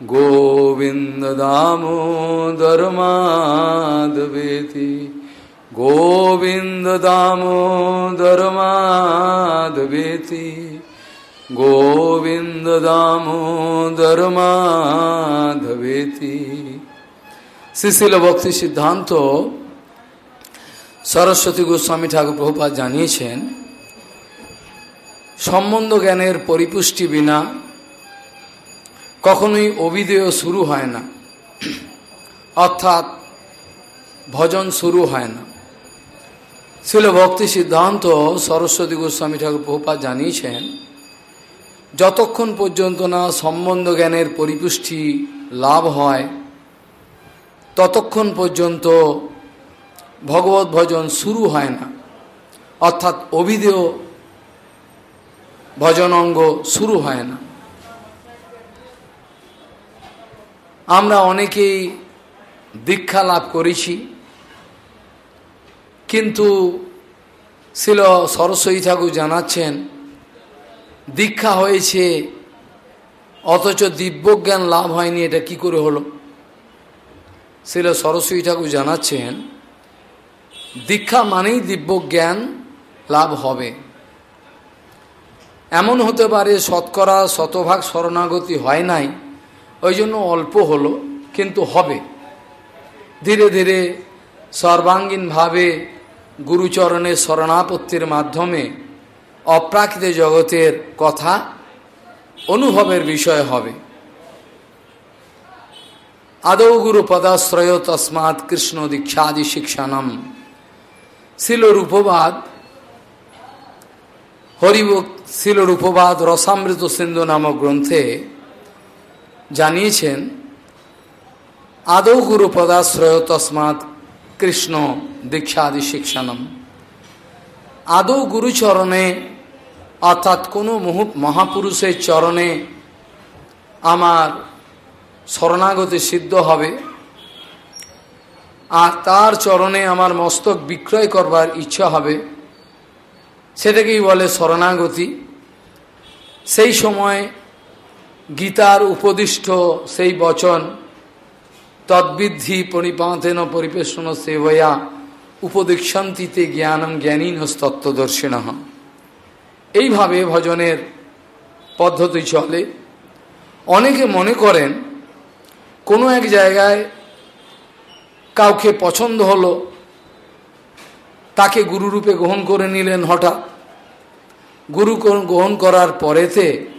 Govind Damodar माधवेति Govind Damodar माधवेति Govind Damodar माधवेति Cecil ভক্তি সিদ্ধান্ত সরস্বতী গোস্বামী ঠাকুর প্রভুপাত জানিয়েছেন সম্বন্ধ জ্ঞানের পরিপুষ্টি বিনা কখনোই অভিদেয় শুরু হয় না। অর্থাৎ ভজন শুরু হয় না। ছিল ভক্তি সিদ্ধান্ত সরস্বতী গোস্বামী ঠাকুর প্রভুপাত জানিয়েছেন, যতক্ষণ পর্যন্ত না সম্বন্ধ জ্ঞানের পরিপুষ্টি লাভ হয়, ততক্ষণ পর্যন্ত ভগবত ভজন শুরু হয় না। অর্থাৎ অভিদেয় ভজন অঙ্গ শুরু হয় না। আমরা অনেকেই দীক্ষা লাভ করেছি, কিন্তু ছিল সরস্বতী ঠাকুর জানাচ্ছেন, দীক্ষা হয়েছে, অথচ দিব্যজ্ঞান লাভ হয়নি, এটা কি করে হলো? ছিল সরস্বতী ঠাকুর জানাচ্ছেন, দীক্ষা মানেই দিব্যজ্ঞান লাভ হবে। এমন হতে পারে শতকরা শতভাগ শরণাগতি হয় নাই ওই জন্য অল্প হলো, কিন্তু হবে। ধীরে ধীরে সর্বাঙ্গীনভাবে গুরুচরণের শরণাপত্তির মাধ্যমে অপ্রাকৃত জগতের কথা অনুভবের বিষয় হবে। আদৌ গুরু পদাশ্রয় তসমাৎ কৃষ্ণ দীক্ষাদি শিক্ষানম। শিল রূপবাদ হরিব শিল রূপবাদ রসামৃত সিন্ধু নামক গ্রন্থে জানিয়েছেন, আদৌ গুরু পদাশ্রয় তসমাৎ কৃষ্ণ দীক্ষাদি শিক্ষানম। আদৌ গুরুচরণে অর্থাৎ কোনো মহাপুরুষের চরণে আমার শরণাগতি সিদ্ধ হবে? আর তার চরণে আমার মস্তক বিক্রয় করবার ইচ্ছা হবে? সেটাকেই বলে শরণাগতি। সেই সময় গীতার উপদিষ্ট সেই বচন, তদ্বিদ্ধি পরিপাতেন পরিবেশন সেবয়া, উপদীক্ষন্তিতে জ্ঞানম জ্ঞানীন তত্ত্বদর্শিন এইভাবে ভজনের পদ্ধতি চলে। অনেকে মনে করেন, কোনো এক জায়গায় কাউকে পছন্দ হলো, তাকে গুরুরূপে গ্রহণ করে নিলেন হঠাৎ। গুরু গ্রহণ করার পরেতে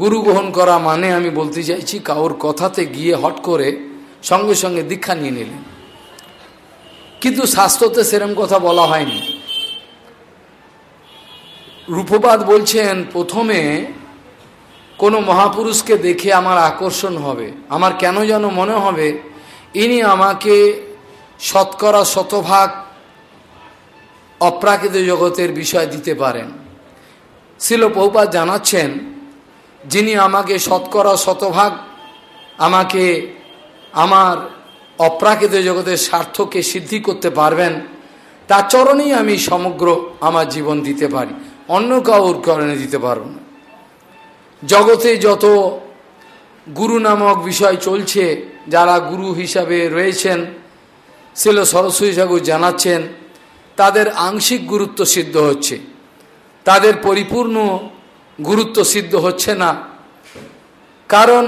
গুরু গ্রহণ করা মানে আমি বলতে চাইছি, কাউর কথাতে গিয়ে হট করে সঙ্গে সঙ্গে দীক্ষা নিয়ে নিলেন। কিন্তু শাস্ত্রতে সেরম কথা বলা হয়নি। রূপপাত বলছেন, প্রথমে কোনো মহাপুরুষকে দেখে আমার আকর্ষণ হবে, আমার কেন যেন মনে হবে, ইনি আমাকে শতকরা শতভাগ অপ্রাকৃত জগতের বিষয় দিতে পারেন। শিল জানাচ্ছেন যিনি আমাকে শতকরা শতভাগ আমাকে আমার অপ্রাকৃত জগতের স্বার্থকে সিদ্ধি করতে পারবেন, তার চরণেই আমি সমগ্র আমার জীবন দিতে পারি। অন্য কাউর কারণে দিতে পারব না। জগতে যত গুরু নামক বিষয় চলছে, যারা গুরু হিসাবে রয়েছেন ছিল সরস্বতী ঠাকুর জানাচ্ছেন, তাদের আংশিক গুরুত্ব সিদ্ধ হচ্ছে। তাদের পরিপূর্ণ গুরুত্ব সিদ্ধ হচ্ছে না। কারণ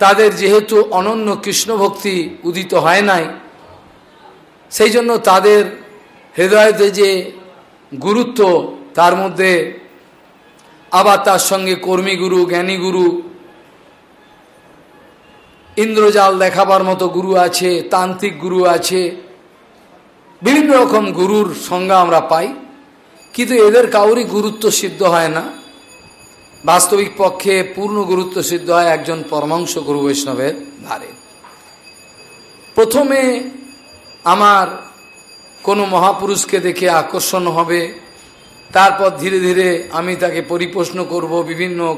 তাদের যেহেতু অনন্য কৃষ্ণ ভক্তি উদিত হয় নাই, সেই জন্য তাদের হৃদয়তে যে গুরুত্ব, তার মধ্যে আবার তার সঙ্গে কর্মী গুরু, জ্ঞানী গুরু, ইন্দ্রজাল দেখাবার মতো গুরু আছে, তান্ত্রিক গুরু আছে, বিভিন্ন রকম গুরুর সংজ্ঞা আমরা পাই, কিন্তু এদের কাউরই গুরুত্ব সিদ্ধ হয় না। বাস্তবিক পক্ষে পূর্ণ গুরুত্ব সিদ্ধ হয় একজন পরমাংশ গুরু বৈষ্ণবের ধারে প্রথমে আমার কোনো মহাপুরুষকে দেখে আকর্ষণ হবে, তারপর ধীরে ধীরে আমি তাকে পরিপ্রশ্ন করব বিভিন্ন,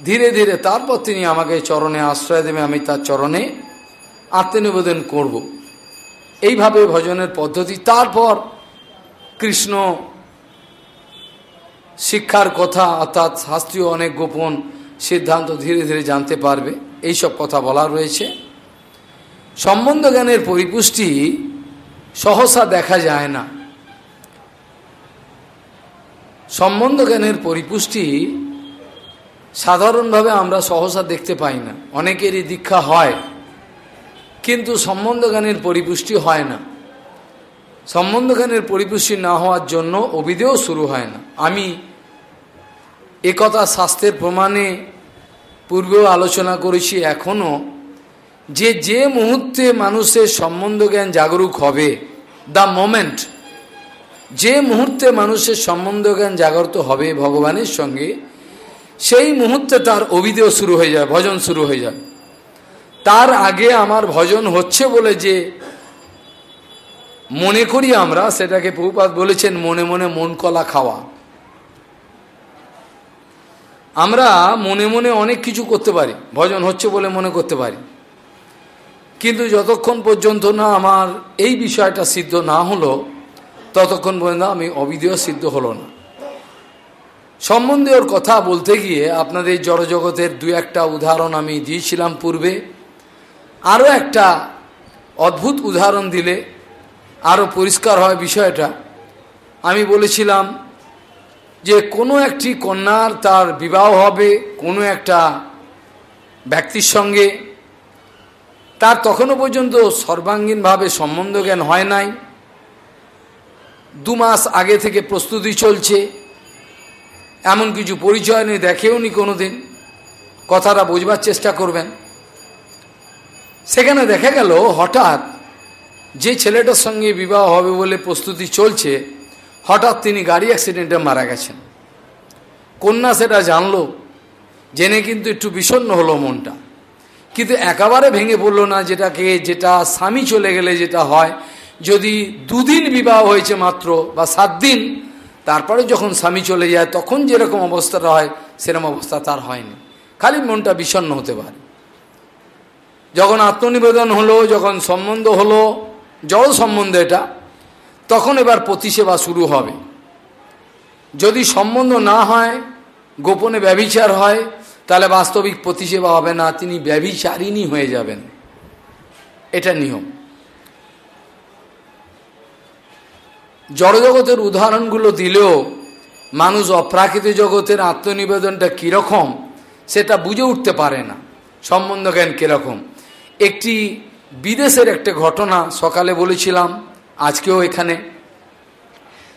ধীরে ধীরে তারপর তিনি আমাকে চরণে আশ্রয় দেবে, আমি তার চরণে আত্মনিবেদন করব। এইভাবে ভজনের পদ্ধতি তারপর কৃষ্ণ শিক্ষার কথা অর্থাৎ শাস্ত্রীয় অনেক গোপন সিদ্ধান্ত ধীরে ধীরে জানতে পারবে। এইসব কথা বলা রয়েছে। সম্বন্ধ জ্ঞানের পরিপুষ্টি সহসা দেখা যায় না। সম্বন্ধ জ্ঞানের পরিপুষ্টি সাধারণভাবে আমরা সহসা দেখতে পাই না। অনেকেরই দীক্ষা হয়, কিন্তু সম্বন্ধ জ্ঞানের পরিপুষ্টি হয় না। সম্বন্ধ জ্ঞানের পরিপুষ্টি না হওয়ার জন্য অবিদেও শুরু হয় না। আমি একথা শাস্ত্রের প্রমাণে পূর্বেও আলোচনা করেছি, এখনও। যে যে মুহূর্তে মানুষের সম্বন্ধ জ্ঞান জাগরুক হবে, দ্য মোমেন্ট, যে মুহূর্তে মানুষের সম্বন্ধ জ্ঞান জাগ্রত হবে ভগবানের সঙ্গে, সেই মুহূর্তে তার অভিদেয় শুরু হয়ে যায়, ভজন শুরু হয়ে যায়। তার আগে আমার ভজন হচ্ছে বলে যে মনে করি আমরা, সেটাকে বহুপাত বলেছেন, মনে মনে মন কলা খাওয়া। আমরা মনে মনে অনেক কিছু করতে পারি, ভজন হচ্ছে বলে মনে করতে পারি। কিন্তু যতক্ষণ পর্যন্ত না আমার এই বিষয়টা সিদ্ধ না হলো, ততক্ষণ পর্যন্ত আমি অবিধেয় সিদ্ধ হলো না। সম্বন্ধে ওর কথা বলতে গিয়ে আপনাদের জড়জগতের দু একটা উদাহরণ আমি দিয়েছিলাম পূর্বে। আরও একটা অদ্ভুত উদাহরণ দিলে আরও পরিষ্কার হয় বিষয়টা। আমি বলেছিলাম যে কোনো একটি কন্যার তার বিবাহ হবে, কোনো একটা ব্যক্তির সঙ্গে। তার তখনও পর্যন্ত সর্বাঙ্গীনভাবে সম্বন্ধ জ্ঞান হয় নাই। দু মাস আগে থেকে প্রস্তুতি চলছে। এমন কিছু পরিচয় নেই দেখেও নি কোনোদিন। কথাটা বোঝবার চেষ্টা করবেন। সেখানে দেখা গেল হঠাৎ যে ছেলেটার সঙ্গে বিবাহ হবে বলে প্রস্তুতি চলছে, হঠাৎ তিনি গাড়ি অ্যাক্সিডেন্টে মারা গেছেন। কন্যা সেটা জানলো, জেনে কিন্তু একটু বিষণ্ন হলো মনটা। কিন্তু একেবারে ভেঙে পড়ল না যেটাকে, যেটা স্বামী চলে গেলে যেটা হয়, যদি দুদিন বিবাহ হয়েছে মাত্র বা সাত দিন, তারপরে যখন স্বামী চলে যায়, তখন যেরকম অবস্থাটা হয়, সেরকম অবস্থা তার হয়নি। খালি মনটা বিষণ্ন হতে পারে। যখন আত্মনিবেদন হলো, যখন সম্বন্ধ হলো জড় সম্বন্ধ এটা, তখন এবার প্রতিসেবা শুরু হবে। যদি সম্বন্ধ না হয়, গোপনে ব্যবিচার হয়, তাহলে বাস্তবিক প্রতিসেবা হবে না, তিনি ব্যবিচারিণী হয়ে যাবেন। এটা নিয়ম। জড়জগতের উদাহরণগুলো দিলেও মানুষ অপ্রাকৃত জগতের আত্মনিবেদনটা কীরকম, সেটা বুঝে উঠতে পারে না। সম্বন্ধ জ্ঞান কীরকম? একটি বিদেশের একটা ঘটনা সকালে বলেছিলাম, আজকেও এখানে।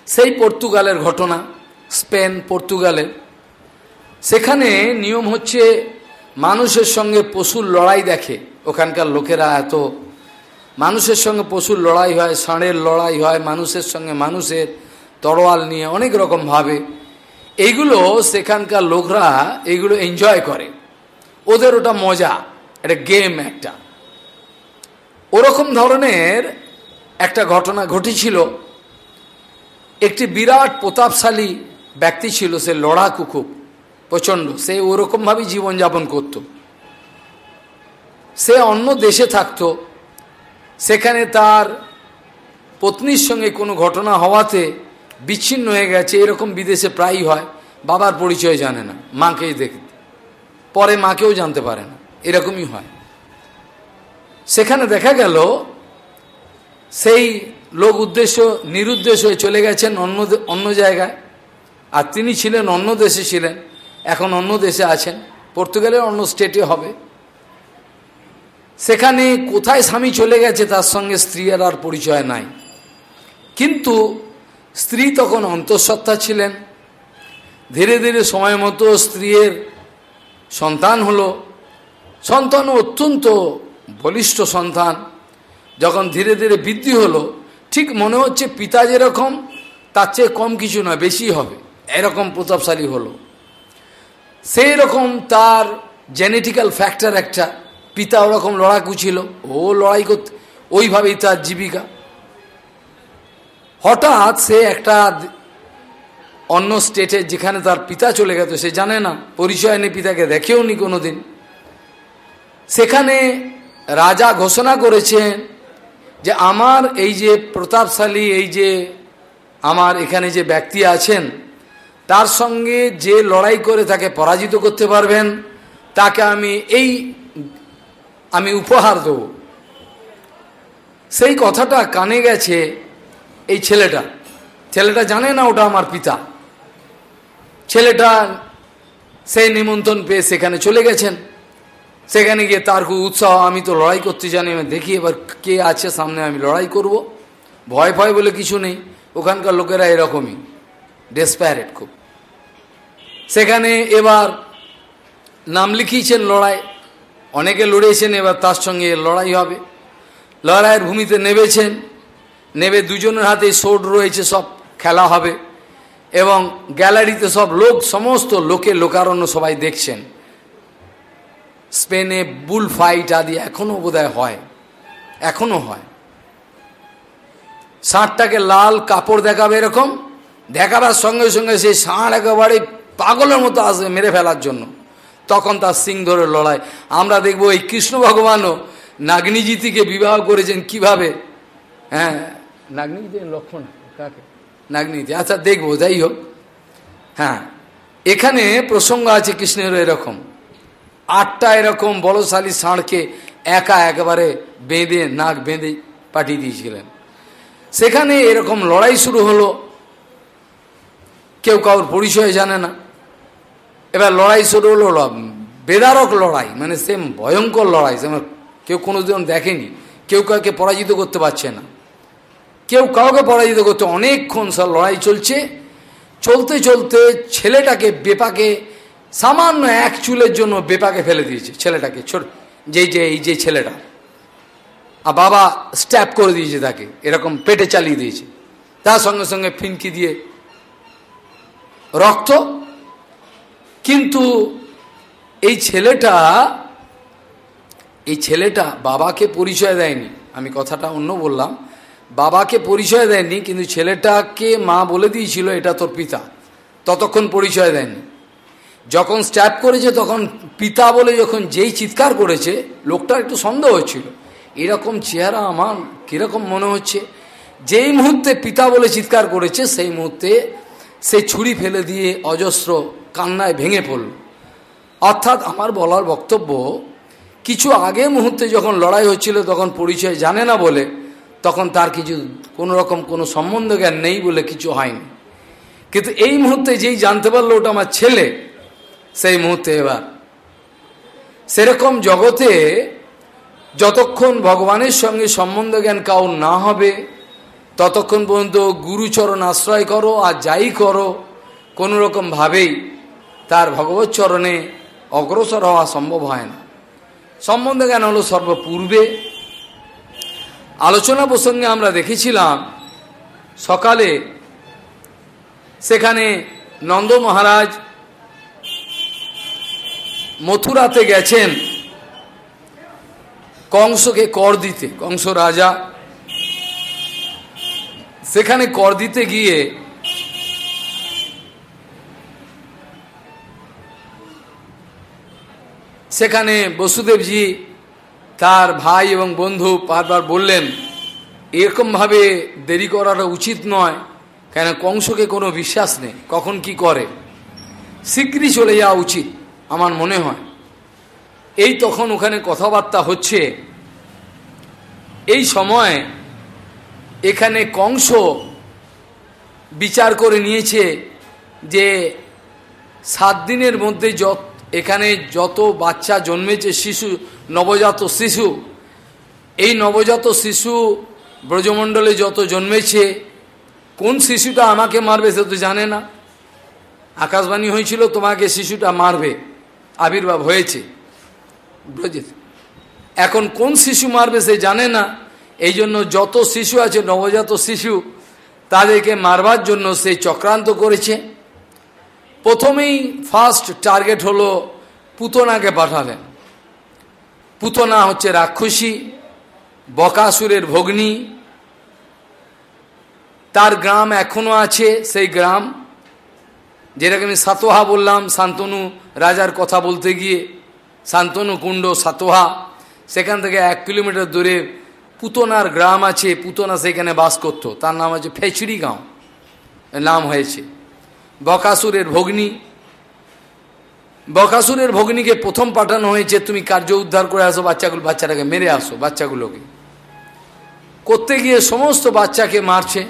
সেই পর্তুগালের ঘটনা, স্পেন পর্তুগালের সেখানে নিয়ম হচ্ছে মানুষের সঙ্গে পশুর লড়াই দেখে। ওখানকার লোকেরা এত, মানুষের সঙ্গে পশুর লড়াই হয়, ষাঁড়ের লড়াই হয়, মানুষের সঙ্গে মানুষের তরোয়াল নিয়ে অনেক রকম ভাবে। এইগুলো সেখানকার লোকরা এইগুলো এনজয় করে। ওদের ওটা মজা, একটা গেম একটা। ওরকম ধরনের একটা ঘটনা ঘটেছিল। একটি বিরাট প্রতাপশালী ব্যক্তি ছিল, সে লড়াকু খুব, প্রচণ্ড। সে ওরকমভাবেই জীবনযাপন করত। সে অন্য দেশে থাকতো। সেখানে তার পত্নীর সঙ্গে কোনো ঘটনা হওয়াতে বিচ্ছিন্ন হয়ে গেছে। এরকম বিদেশে প্রায়ই হয়, বাবার পরিচয় জানে না, মাকেই দেখে। পরে মাকেও জানতে পারে না। এরকমই হয়। সেখানে দেখা গেল, সেই লোক উদ্দেশ্য, নিরুদ্দেশ্য হয়ে চলে গেছেন অন্য অন্য জায়গায়। আর তিনি ছিলেন অন্য দেশে ছিলেন, এখন অন্য দেশে আছেন। পর্তুগালের অন্য স্টেটে হবে। সেখানে কোথায় স্বামী চলে গেছে তার সঙ্গে স্ত্রীর আর পরিচয় নাই। কিন্তু স্ত্রী তখন অন্তঃসত্ত্বা ছিলেন। ধীরে ধীরে সময় মতো স্ত্রীর সন্তান হলো। সন্তান অত্যন্ত বলিষ্ঠ সন্তান, যখন ধীরে ধীরে বৃদ্ধি হলো, ঠিক মনে হচ্ছে পিতা যেরকম, তার চেয়ে কম কিছু নয়, বেশি হবে। এরকম প্রতাপশালী হলো। সেই রকম তার জেনেটিক্যাল ফ্যাক্টর একটা, পিতা ওরকম লড়াকু ছিল, ও লড়াই করতে, ওইভাবেই তার জীবিকা। হঠাৎ সে একটা অন্য স্টেটে যেখানে তার পিতা চলে গেছে সে জানে না, পরিচয় নেই পিতাকে দেখেও নি কোনোদিন। সেখানে রাজা ঘোষণা করেছেন যে আমার এই যে প্রতাপশালী, এই যে আমার এখানে যে ব্যক্তি আছেন, তার সঙ্গে যে লড়াই করে তাকে পরাজিত করতে পারবেন, তাকে আমি এই, আমি উপহার দেব। সেই কথাটা কানে গেছে এই ছেলেটা। ছেলেটা জানে না ওটা আমার পিতা। ছেলেটা সেই নিমন্ত্রণ পেয়ে সেখানে চলে গেছেন। সেখানে গিয়ে তার খুব উৎসাহ, আমি তো লড়াই করতে জানি, আমি দেখি এবার কে আছে সামনে, আমি লড়াই করব। ভয় ভয় বলে কিছু নেই, ওখানকার লোকেরা এরকমই ডেসপ্যারেট খুব। সেখানে এবার নাম লিখিয়েছেন লড়াই, অনেকে লড়েছেন, এবার তার সঙ্গে লড়াই হবে। লড়াইয়ের ভূমিতে নেবেছেন নেবে দুজনের হাতে সোড রয়েছে, সব খেলা হবে এবং গ্যালারিতে সব লোক, সমস্ত লোকে লোকারণ্য সবাই দেখছেন। স্পেনে বুল ফাইট আদি এখনও বোধহয় হয়। এখনও হয়। ষাঁড়টাকে লাল কাপড় দেখাবে এরকম, দেখাবার সঙ্গে সঙ্গে সেই ষাঁড় একেবারে পাগলের মতো আসবে মেরে ফেলার জন্য। তখন তার সিং ধরে লড়াই। আমরা দেখব এই কৃষ্ণ ভগবানও নাগনিজিতিকে বিবাহ করেছেন কীভাবে। হ্যাঁ নাগনিজিতি লক্ষণ কাকে? নাগনিজি আচ্ছা দেখব, যাই হোক। হ্যাঁ এখানে প্রসঙ্গ আছে কৃষ্ণের এরকম। আটটা এরকম বড়শালী ষাঁড়কে একা একেবারে বেঁধে, নাক বেঁধে পাঠিয়ে দিয়েছিলেন। সেখানে এরকম লড়াই শুরু হলো। কেউ কাউর পরিচয় জানে না। এবার লড়াই শুরু হলো বেদারক লড়াই মানে সেম ভয়ঙ্কর লড়াই সেম কেউ কোনোদিন দেখেনি, কেউ কাউকে পরাজিত করতে পারছে না। কেউ কাউকে পরাজিত করতে অনেকক্ষণ সব লড়াই চলছে। চলতে চলতে ছেলেটাকে, বেপাকে সামান্য এক চুলের জন্য বেপাকে ফেলে দিয়েছে ছেলেটাকে, ছোট, যেই যে এই যে ছেলেটা। আর বাবা স্ট্যাপ করে দিয়েছে তাকে, এরকম পেটে চালিয়ে দিয়েছে। তার সঙ্গে সঙ্গে ফিনকি দিয়ে রক্ত। কিন্তু এই ছেলেটা এই ছেলেটা বাবাকে পরিচয় দেয়নি। আমি কথাটা অন্য বললাম, বাবাকে পরিচয় দেয়নি, কিন্তু ছেলেটাকে মা বলে দিয়েছিল, এটা তোর পিতা। ততক্ষণ পরিচয় দেয়নি। যখন স্ট্যাপ করেছে, তখন পিতা বলে যখন যেই চিৎকার করেছে, লোকটার একটু সন্দেহ হচ্ছিল। এরকম চেহারা আমার কীরকম মনে হচ্ছে? যেই মুহূর্তে পিতা বলে চিৎকার করেছে, সেই মুহূর্তে সে ছুরি ফেলে দিয়ে অজস্র কান্নায় ভেঙে পড়ল। অর্থাৎ আমার বলার বক্তব্য, কিছু আগে মুহূর্তে যখন লড়াই হচ্ছিল, তখন পরিচয় জানে না বলে, তখন তার কিছু কোনো রকম কোনো সম্বন্ধ জ্ঞান নেই বলে কিছু হয়নি। কিন্তু এই মুহূর্তে যেই জানতে পারল ওটা আমার ছেলে সেই মুহূর্তে এবার। সেরকম জগতে যতক্ষণ ভগবানের সঙ্গে সম্বন্ধ জ্ঞান কাউ না হবে, ততক্ষণ পর্যন্ত গুরুচরণ আশ্রয় করো আর যাই করো কোনো রকমভাবেই তার ভগবত চরণে অগ্রসর হওয়া সম্ভব হয় না। সম্বন্ধ জ্ঞান হলো সর্বপূর্বে। আলোচনা প্রসঙ্গে আমরা দেখেছিলাম, সকালে সেখানে নন্দ মহারাজ মথুরাতে গেছেন, কংসকে কর দিতে, কংস রাজা। সেখানে কর দিতে গিয়ে সেখানে বসুদেবজি তার ভাই এবং বন্ধু বারবার বললেন, এরকমভাবে দেরি করাটা উচিত নয়, কেন কংসকে কোনো বিশ্বাস নেই, কখন কি করে? শীঘ্রই চলে যাওয়া উচিত। আমার মনে হয়। এই তখন ওখানে কথাবার্তা হচ্ছে। এই সময় এখানে কংস বিচার করে নিয়েছে যে সাত দিনের মধ্যে যত এখানে যত বাচ্চা জন্মেছে, শিশু, নবজাত শিশু, এই নবজাত শিশু ব্রজমণ্ডলে যত জন্মেছে, কোন শিশুটা আমাকে মারবে সে তো জানে না। আকাশবাণী হয়েছিল, তোমাকে শিশুটা মারবে। আবির্ভাব হয়েছে। এখন কোন শিশু মারবে সে জানে না। এই জন্য যত শিশু আছে, নবজাত শিশু, তাদেরকে মারবার জন্য সে চক্রান্ত করেছে। প্রথমেই ফার্স্ট টার্গেট হলো পুতনাকে পাঠালেন। পুতনা হচ্ছে রাক্ষসী, বকাসুরের ভগ্নী। তার গ্রাম এখনও আছে, সেই গ্রাম যেটাকে আমি সাতোহা বললাম, শান্তনু রাজার কথা বলতে গিয়ে, শান্তনু কুণ্ড সাতোহা, সেখান থেকে এক কিলোমিটার দূরে পুতনার গ্রাম আছে, পুতনা সেখানে বাস করত। তার নাম হচ্ছে ফেচড়ি গাঁও। নাম হয়েছে। বকাসুরের ভগ্নী। বকাসুরের ভগ্নীকে প্রথম পাঠানো হয়েছে, তুমি কার্য উদ্ধার করে আসো, বাচ্চাগুলো, বাচ্চাটাকে মেরে আসো, বাচ্চাগুলোকে। করতে গিয়ে সমস্ত বাচ্চাকে মারছে।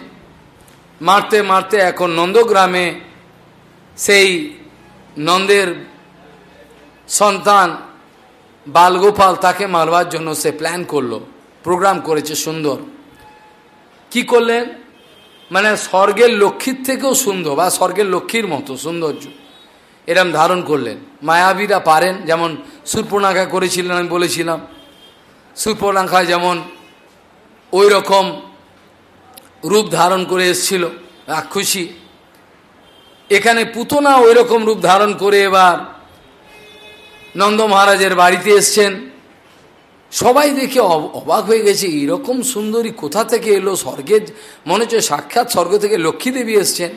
মারতে মারতে এখন নন্দগ্রামে সেই নন্দের সন্তান বালগোপাল তাকে মারবার জন্য সে প্ল্যান করল প্রোগ্রাম করেছে সুন্দর। কি করলেন? মানে স্বর্গের লক্ষ্মীর থেকেও সুন্দর বা স্বর্গের লক্ষ্মীর মতো সৌন্দর্য। এরম ধারণ করলেন। মায়াবীরা পারেন, যেমন সুর্পনাখা করেছিলেন আমি বলেছিলাম। সুর্পনাখা যেমন ওই রকম রূপ ধারণ করে এসছিল রাক্ষসী এখানে পুতনা ওই রকম রূপ ধারণ করে এবার নন্দ মহারাজের বাড়িতে এসছেন। সবাই দেখে অবাক হয়ে গেছে, এরকম সুন্দরী কোথা থেকে এলো? স্বর্গের মনে হচ্ছে সাক্ষাৎ স্বর্গ থেকে লক্ষ্মী দেবী এসছেন।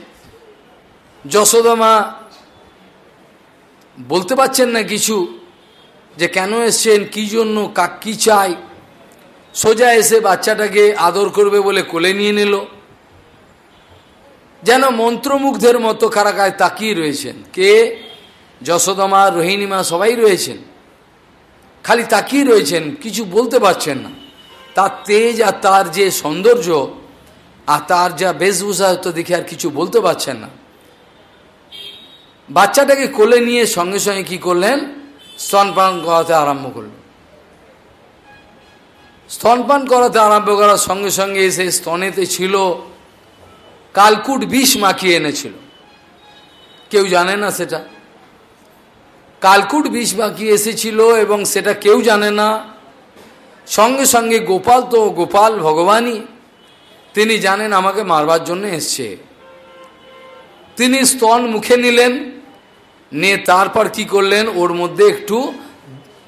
যশোদমা বলতে পারছেন না কিছু যে কেন এসছেন, কি জন্য, কাক, কী চাই? সোজা এসে বাচ্চাটাকে আদর করবে বলে কোলে নিয়ে নিল। যেন মন্ত্রমুগ্ধের মতো কারাকায় তাকিয়ে রয়েছেন। কে? যশোদমা রোহিণীমা সবাই রয়েছেন। খালি তাকিয়ে রয়েছেন, কিছু বলতে পারছেন না। তার তেজ আর তার যে সৌন্দর্য, আর তার যা বেশভূষা তো দেখে আর কিছু বলতে পারছেন না। বাচ্চাটাকে কোলে নিয়ে সঙ্গে সঙ্গে কি করলেন? স্তনপান করাতে আরম্ভ করল স্তনপান করাতে আরম্ভ করার সঙ্গে সঙ্গে এসে স্তনেতে ছিল। কালকুট বিষ মাখিয়ে এনেছিল। কেউ জানে না সেটা? কালকুট বিষ মাখিয়ে এসেছিল এবং সেটা কেউ জানে না। সঙ্গে সঙ্গে গোপাল তো গোপাল ভগবানই। তিনি জানেন আমাকে মারবার জন্য এসছে। তিনি স্তন মুখে নিলেন, নিয়ে তারপর কি করলেন? ওর মধ্যে একটু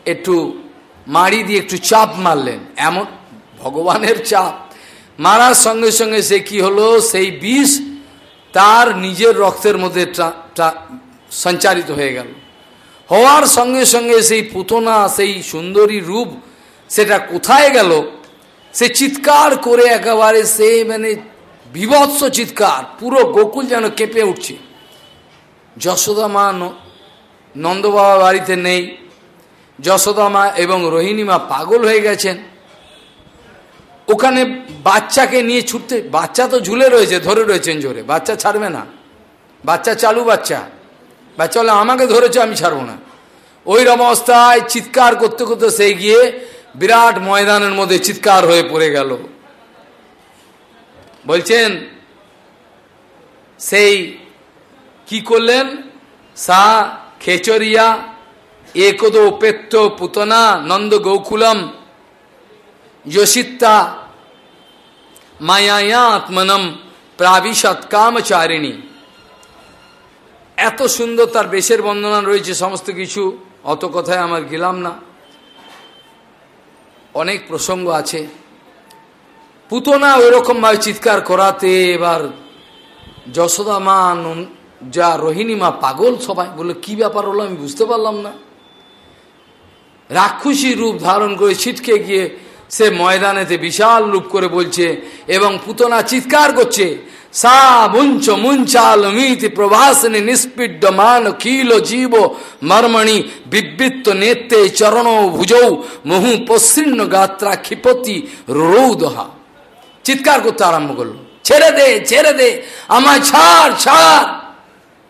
একটু মাড়ি দিয়ে একটু চাপ মারলেন। এমন ভগবানের চাপ। মারার সঙ্গে সঙ্গে সে কি হলো? সেই বিষ তার নিজের রক্তের মধ্যে সঞ্চারিত হয়ে গেল। হওয়ার সঙ্গে সঙ্গে সেই পুতনা, সেই সুন্দরী রূপ সেটা কোথায় গেল? সে চিৎকার করে একেবারে সে মানে বিভৎস চিৎকার, পুরো গোকুল যেন কেঁপে উঠছে। যশোদা মা নন্দবাবা বাড়িতে নেই। যশোদা মা এবং রোহিণী মা পাগল হয়ে গেছেন। ওখানে বাচ্চাকে নিয়ে ছুটতে, বাচ্চা তো ঝুলে রয়েছে, ধরে রয়েছেন জোরে, বাচ্চা ছাড়বে না। বাচ্চা চালু বাচ্চা। বাচ্চা বলে, আমাকে ধরেছে, আমি ছাড়বো না। ওই অবস্থায় চিৎকার করতে করতে সে গিয়ে বিরাট ময়দানের মধ্যে চিৎকার হয়ে পড়ে গেল। বলছেন, সেই কি করলেন? সা খেচরিয়া, একদ পেত্ত পুতনা, নন্দ গৌকুলম যোশিত্তা মায়া আত্মনম প্রাবিশত কামচারিণী এত সুন্দর তার বেশের বন্দনা রয়েছে সমস্ত কিছু অত কথায় আমার গেলাম না অনেক প্রসঙ্গ আছে পুতনা ওইরকমভাবে চিৎকার করাতে এবার যশোদা মা যা রোহিণী মা পাগল সবাই বলে কি ব্যাপার হলো আমি বুঝতে পারলাম না। রাক্ষসী রূপ ধারণ করে ছিটকে গিয়ে সে ময়দানেতে বিশাল রূপ করে বলছে এবং পুতনা চিৎকার করছে, সা মুঞ্চ মুঞ্চাল মিতি প্রভাসনে নিষ্পিড্যমান কিল জীব মর্মণি বিবৃত্ত নেত্রে চরণ ভুজৌ মহু পশ্চিন্ন গাত্রা ক্ষিপতি রৌদহা। চিৎকার করতে আরম্ভ করল, ছেড়ে দে ছেড়ে দে, আমায় ছাড় ছাড়!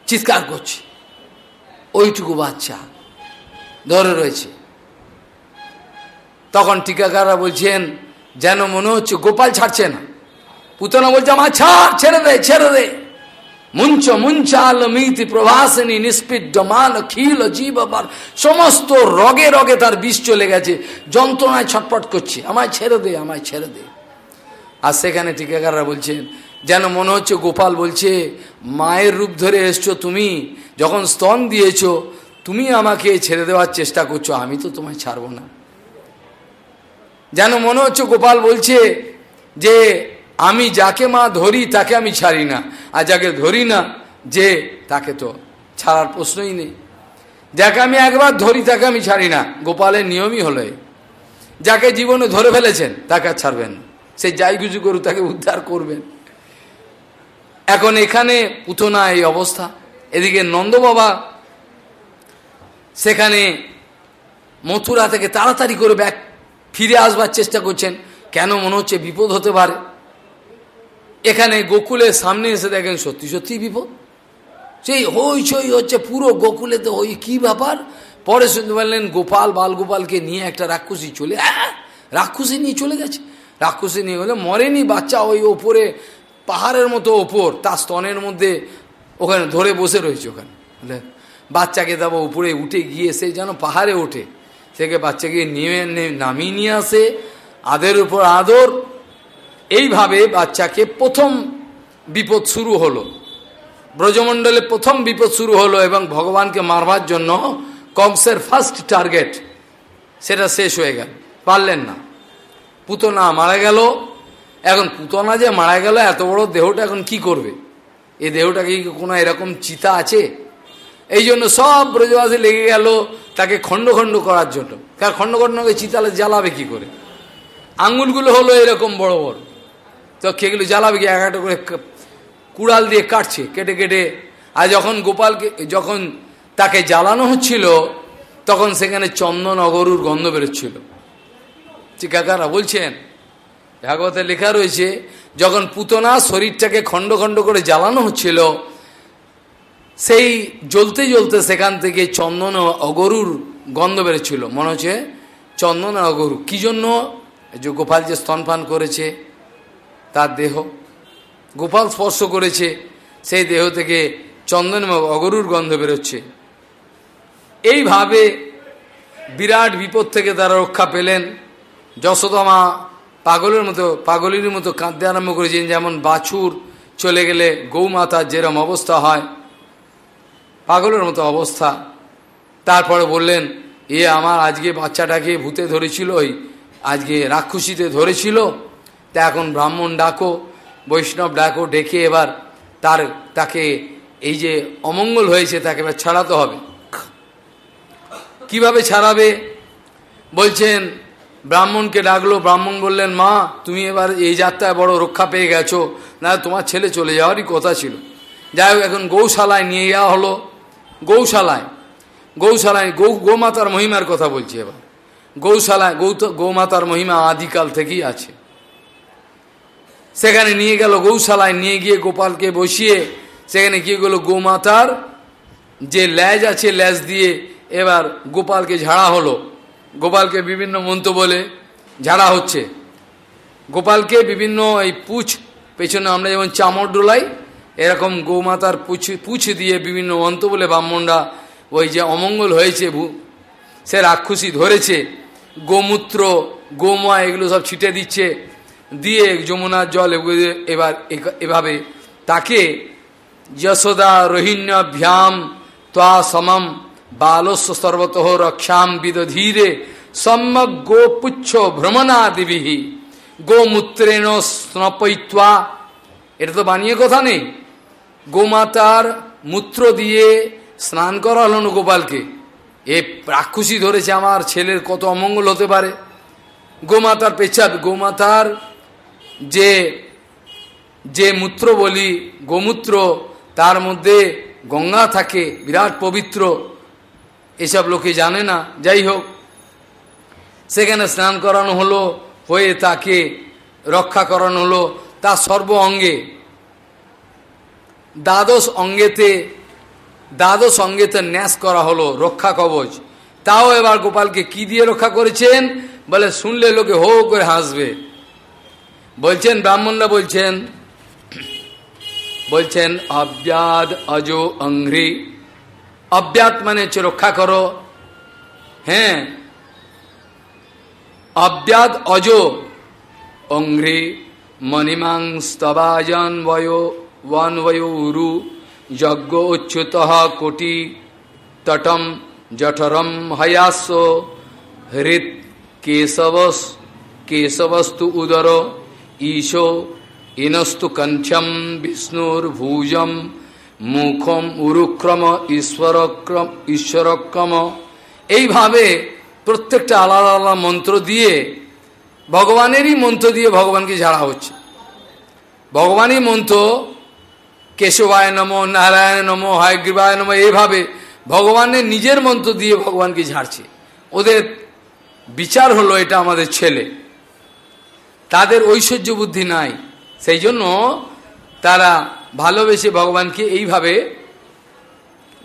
চিৎকার করছে। ওইটুকু বাচ্চা ধরে রয়েছে। তখন টিকাকাররা বলছেন, যেন মনে হচ্ছে গোপাল ছাড়ছে না। পুতনা বলছে, আমার ছাড়, ছেড়ে দে ছেড়ে দে। মুঞ্চ, মুঞ্চাল মিতি প্রভাসিনী নিষ্পিড মান খিল জীব সমস্ত রগে রগে তার বিষ চলে গেছে। যন্ত্রণায় ছটপট করছে, আমায় ছেড়ে দে, আমায় ছেড়ে দে। আর সেখানে টিকাকাররা বলছেন, যেন মনে হচ্ছে গোপাল বলছে, মায়ের রূপ ধরে এসছো তুমি, যখন স্তন দিয়েছ, তুমি আমাকে ছেড়ে দেওয়ার চেষ্টা করছ, আমি তো তোমায় ছাড়বো না। যেন মনে হচ্ছে গোপাল বলছে যে আমি যাকে মা ধরি তাকে আমি ছাড়ি না, আর যাকে ধরি না যে তাকে তো ছাড়ার প্রশ্নই নেই। যাকে আমি একবার ধরি তাকে আমি ছাড়ি না, গোপালের নিয়মই হলো যাকে জীবনে ধরে ফেলেছেন তাকে ছাড়বেন সে যাই কিছু করু তাকে উদ্ধার করবেন। এখন এখানে পুতনা এই অবস্থা। এদিকে নন্দ বাবা সেখানে মথুরা থেকে তাড়াতাড়ি করে ব্যাক ফিরে আসবার চেষ্টা করছেন, কেন মনে হচ্ছে বিপদ হতে পারে? এখানে গোকুলের সামনে এসে দেখেন, সত্যি সত্যি বিপদ। সেই হইচই হচ্ছে, পুরো গোকুলেতে ওই কি ব্যাপার? পরে শুনতে পারলেন গোপাল বালগোপালকে নিয়ে একটা রাক্ষসী চলে হ্যাঁ রাক্ষসী নিয়ে চলে গেছে। রাক্ষসী নিয়ে গেলে মরেনি বাচ্চা ওই ওপরে, পাহাড়ের মতো ওপর, তার স্তনের মধ্যে, ওখানে ধরে বসে রয়েছে ওখানে। বাচ্চাকে তারপর উপরে উঠে গিয়ে সে যেন পাহাড়ে ওঠে। সেকে বাচ্চাকে নিয়ে নামিয়ে নিয়ে আসে। আদের উপর আদর। এইভাবে বাচ্চাকে প্রথম বিপদ শুরু হলো। ব্রজমণ্ডলে প্রথম বিপদ শুরু হলো এবং ভগবানকে মারবার জন্য কংসের ফার্স্ট টার্গেট সেটা শেষ হয়ে গেল। পারলেন না। পুতনা মারা গেল। এখন পুতনা যে মারা গেল, এত বড় দেহটা এখন কি করবে? এই দেহটাকে কি কোনো এরকম চিতা আছে? এই জন্য সব ব্রজবাসী লেগে গেল তাকে খণ্ড খণ্ড করার জন্য। কার খণ্ড খণ্ডকে চিতালে জ্বালাবে কি করে? আঙুলগুলো হলো এরকম বড় বড়। তো খেগুলো জ্বালাবে কি? এক একটা করে কুড়াল দিয়ে কাটছে, কেটে কেটে। আর যখন গোপালকে, যখন তাকে জ্বালানো হচ্ছিল, তখন সেখানে চন্দন অগরুর গন্ধ বেরোচ্ছিল। টিকাকারা বলছেন, ভাগবতে লেখা রয়েছে, যখন পুতনা শরীরটাকে খণ্ড খণ্ড করে জ্বালানো হচ্ছিল সেই জ্বলতে জ্বলতে সেখান থেকে চন্দন অগরুর গন্ধ বেরোচ্ছিল। মনে হচ্ছে চন্দন অগরু। কি জন্য? যে গোপাল যে স্তনপান করেছে, তার দেহ। গোপাল স্পর্শ করেছে, সেই দেহ থেকে চন্দন অগরুর গন্ধ বেরোচ্ছে। এইভাবে বিরাট বিপদ থেকে তারা রক্ষা পেলেন। যশোদমা পাগলের মতো পাগলির মতো কাঁদতে আরম্ভ করেছেন। যেমন বাছুর চলে গেলে গৌমাতার যেরম অবস্থা হয় পাগলের মতো অবস্থা। তারপরে বললেন, এ আমার আজকে বাচ্চাটাকে ভূতে ধরেছিল ওই আজকে রাক্ষসীতে ধরেছিল। তা এখন ব্রাহ্মণ ডাকো, বৈষ্ণব ডাকো, ডেকে এবার তার, তাকে এই যে অমঙ্গল হয়েছে তাকে এবার ছাড়াতে হবে। কীভাবে ছাড়াবে? বলছেন, ব্রাহ্মণকে ডাকলো, ব্রাহ্মণ বললেন, মা, তুমি এবার এই যাত্রায় বড় রক্ষা পেয়ে গেছো, না তোমার ছেলে চলে যাওয়ারই কথা ছিল। যাই হোক, এখন গৌশালায় নিয়ে যাওয়া হলো। গৌশালায়। গৌশালায় গৌ, গৌমাতার মহিমার কথা বলছি এবার। গৌশালায় গৌ গৌমাতার মহিমা আদিকাল থেকেই আছে। সেখানে নিয়ে গেল গৌশালায়, নিয়ে গিয়ে গোপালকে বসিয়ে সেখানে গিয়ে গেল গৌমাতার যে ল্যাজ আছে, ল্যাজ দিয়ে এবার গোপালকে ঝাড়া হলো। গোপালকে বিভিন্ন মন্ত্র বলে ঝাড়া হচ্ছে। গোপালকে বিভিন্ন এই পুছ পেছনে আমরা যেমন চামড় ডোলাই এরকম গোমাতার পুছ পুছ দিয়ে বিভিন্ন মন্ত্র বলে ব্রাহ্মণরা ওই যে অমঙ্গল হয়েছে সে রাক্ষসী ধরেছে, গোমূত্র গোমা এগুলো সব ছিটে দিচ্ছে, দিয়ে যমুনার জল এবার এভাবে তাকে যশোদা রোহিণ্যভ্যাম ত্বা সমম বালস্য সর্বত রক্ষাম বিদধীরে সম্যক গোপুচ্ছ ভ্রমণা ভ্রমণাদিবিহি গোমূত্রেণ স্নপৈত্বা এটা তো বানিয়ে কথা নেই। গোমাতার মূত্র দিয়ে স্নান করা হলো গোপালকে। এ রাক্ষসী ধরেছে আমার ছেলের কত অমঙ্গল হতে পারে। গোমাতার পেছাব গোমাতার যে যে মূত্র বলি, গোমূত্র, তার মধ্যে গঙ্গা থাকে, বিরাট পবিত্র। এসব লোকে জানে না। যাই হোক, সেখানে স্নান করানো হলো, হয়ে তাকে রক্ষা করানো হলো তার সর্ব অঙ্গে। দ্বাদশ অঙ্গেতে দ্বাদশ অঙ্গেতে ন্যাস করা হলো রক্ষা কবচ। তাও এবার গোপালকে কি দিয়ে রক্ষা করেছেন? বলে শুনলে লোকে হো করে হাসবে। বলছেন, ব্রাহ্মণরা বলছেন বলছেন, অব্যাদ অজ অঙ্ঘ্রি। অব্যাত মানে হচ্ছে রক্ষা করো। হ্যাঁ। অব্যাদ অজ অঙ্ঘ্রি মণিমাং স্তবাজন বয় উরু যজ্ঞ উচ্যুত কোটি তটম জঠরম হয়াস হৃৎ কেশবস কেশবস্তু উদর ঈশো ইনস্তু কণ্ঠম বিষ্ণুর্ভুজম মুখম উরুক্রম ঈশ্বরক্রম ঈশ্বরক্রম এইভাবে প্রত্যেকটা আলাদা আলাদা মন্ত্র দিয়ে ভগবানেরই মন্ত্র দিয়ে ভগবানকে ঝাড়া হচ্ছে। ভগবানই মন্ত্র কেশবায় নম, নারায়ণ নম, হায়গ্রীবায় নম, এইভাবে ভগবানের নিজের মন্ত্র দিয়ে ভগবানকে ঝাড়ছে। ওদের বিচার হলো এটা আমাদের ছেলে। তাদের ঐশ্বর্য বুদ্ধি নাই। সেই জন্য তারা ভালোবেসে ভগবানকে এইভাবে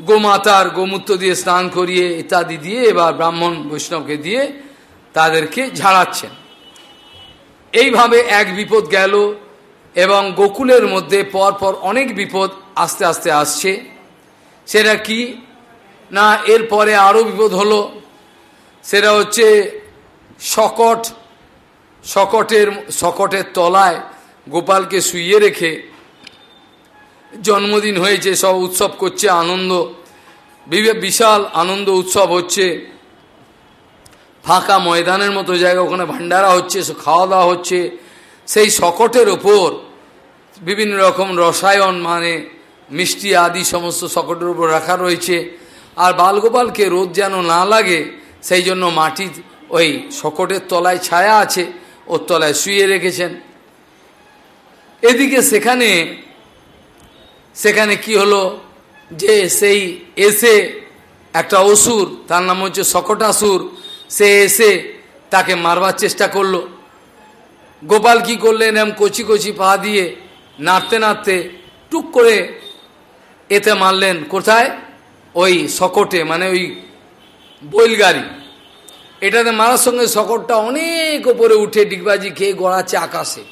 গোমাতার গোমূত্র দিয়ে স্নান করিয়ে ইত্যাদি দিয়ে এবার ব্রাহ্মণ বৈষ্ণবকে দিয়ে তাদেরকে ঝাড়াচ্ছেন। এইভাবে এক বিপদ গেল। এবং গোকুলের মধ্যে পর পর অনেক বিপদ আস্তে আস্তে আসছে। সেটা কি? না এরপরে আরও বিপদ হলো। সেটা হচ্ছে শকট, শকটের শকটের তলায় গোপালকে শুইয়ে রেখে জন্মদিন হয়েছে, সব উৎসব করছে, আনন্দ বিশাল আনন্দ উৎসব হচ্ছে। ফাঁকা ময়দানের মতো জায়গা, ওখানে ভান্ডারা হচ্ছে, খাওয়া দাওয়া হচ্ছে। সেই শকটের ওপর বিভিন্ন রকম রসায়ন মানে মিষ্টি আদি সমস্ত শকটের উপর রাখা রয়েছে। আর বালগোপালকে রোদ যেন না লাগে, সেই জন্য মাটির ওই শকটের তলায় ছায়া আছে ওর তলায় শুয়ে রেখেছেন। এদিকে সেখানে সেখানে কি হলো যে সেই এসে একটা অসুর, তার নাম হচ্ছে সকটাসুর সে এসে তাকে মারবার চেষ্টা করল। গোপাল কি করলেন? এম কচি কচি পা দিয়ে নাড়তে নাড়তে টুক করে এতে মারলেন। কোথায়? ওই সকটে মানে ওই বৈলগাড়ি এটাতে মারার সঙ্গে সকটটা অনেক ওপরে উঠে ডিগবাজি খেয়ে গড়াচ্ছে আকাশে।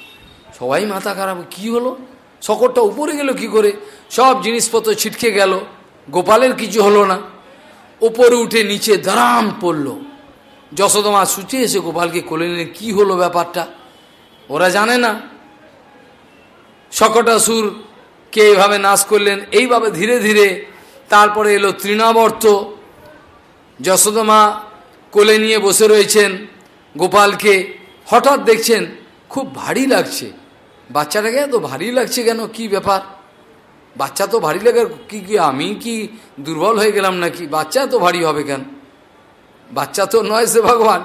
সবাই মাথা খারাপ, কি হলো? সকটটা উপরে গেল কি করে? সব জিনিসপত্র ছিটকে গেল। গোপালের কিছু হলো না। উপরে উঠে নিচে দারাম পড়ল। যশোদমা সুচে এসে গোপালকে কোলে নিলেন। কী হলো ব্যাপারটা? ওরা জানে না। কে এইভাবে নাশ করলেন, এইভাবে ধীরে ধীরে তারপরে এলো তৃণাবর্ত। যশোদমা কোলে নিয়ে বসে রয়েছেন গোপালকে। হঠাৎ দেখছেন খুব ভারী লাগছে। বাচ্চাটাকে এত ভারী লাগছে কেন? কি ব্যাপার? বাচ্চা তো ভারী লাগার কি কি, আমি কি দুর্বল হয়ে গেলাম নাকি? বাচ্চা তো ভারী হবে কেন? বাচ্চা তো নয় সে ভগবান।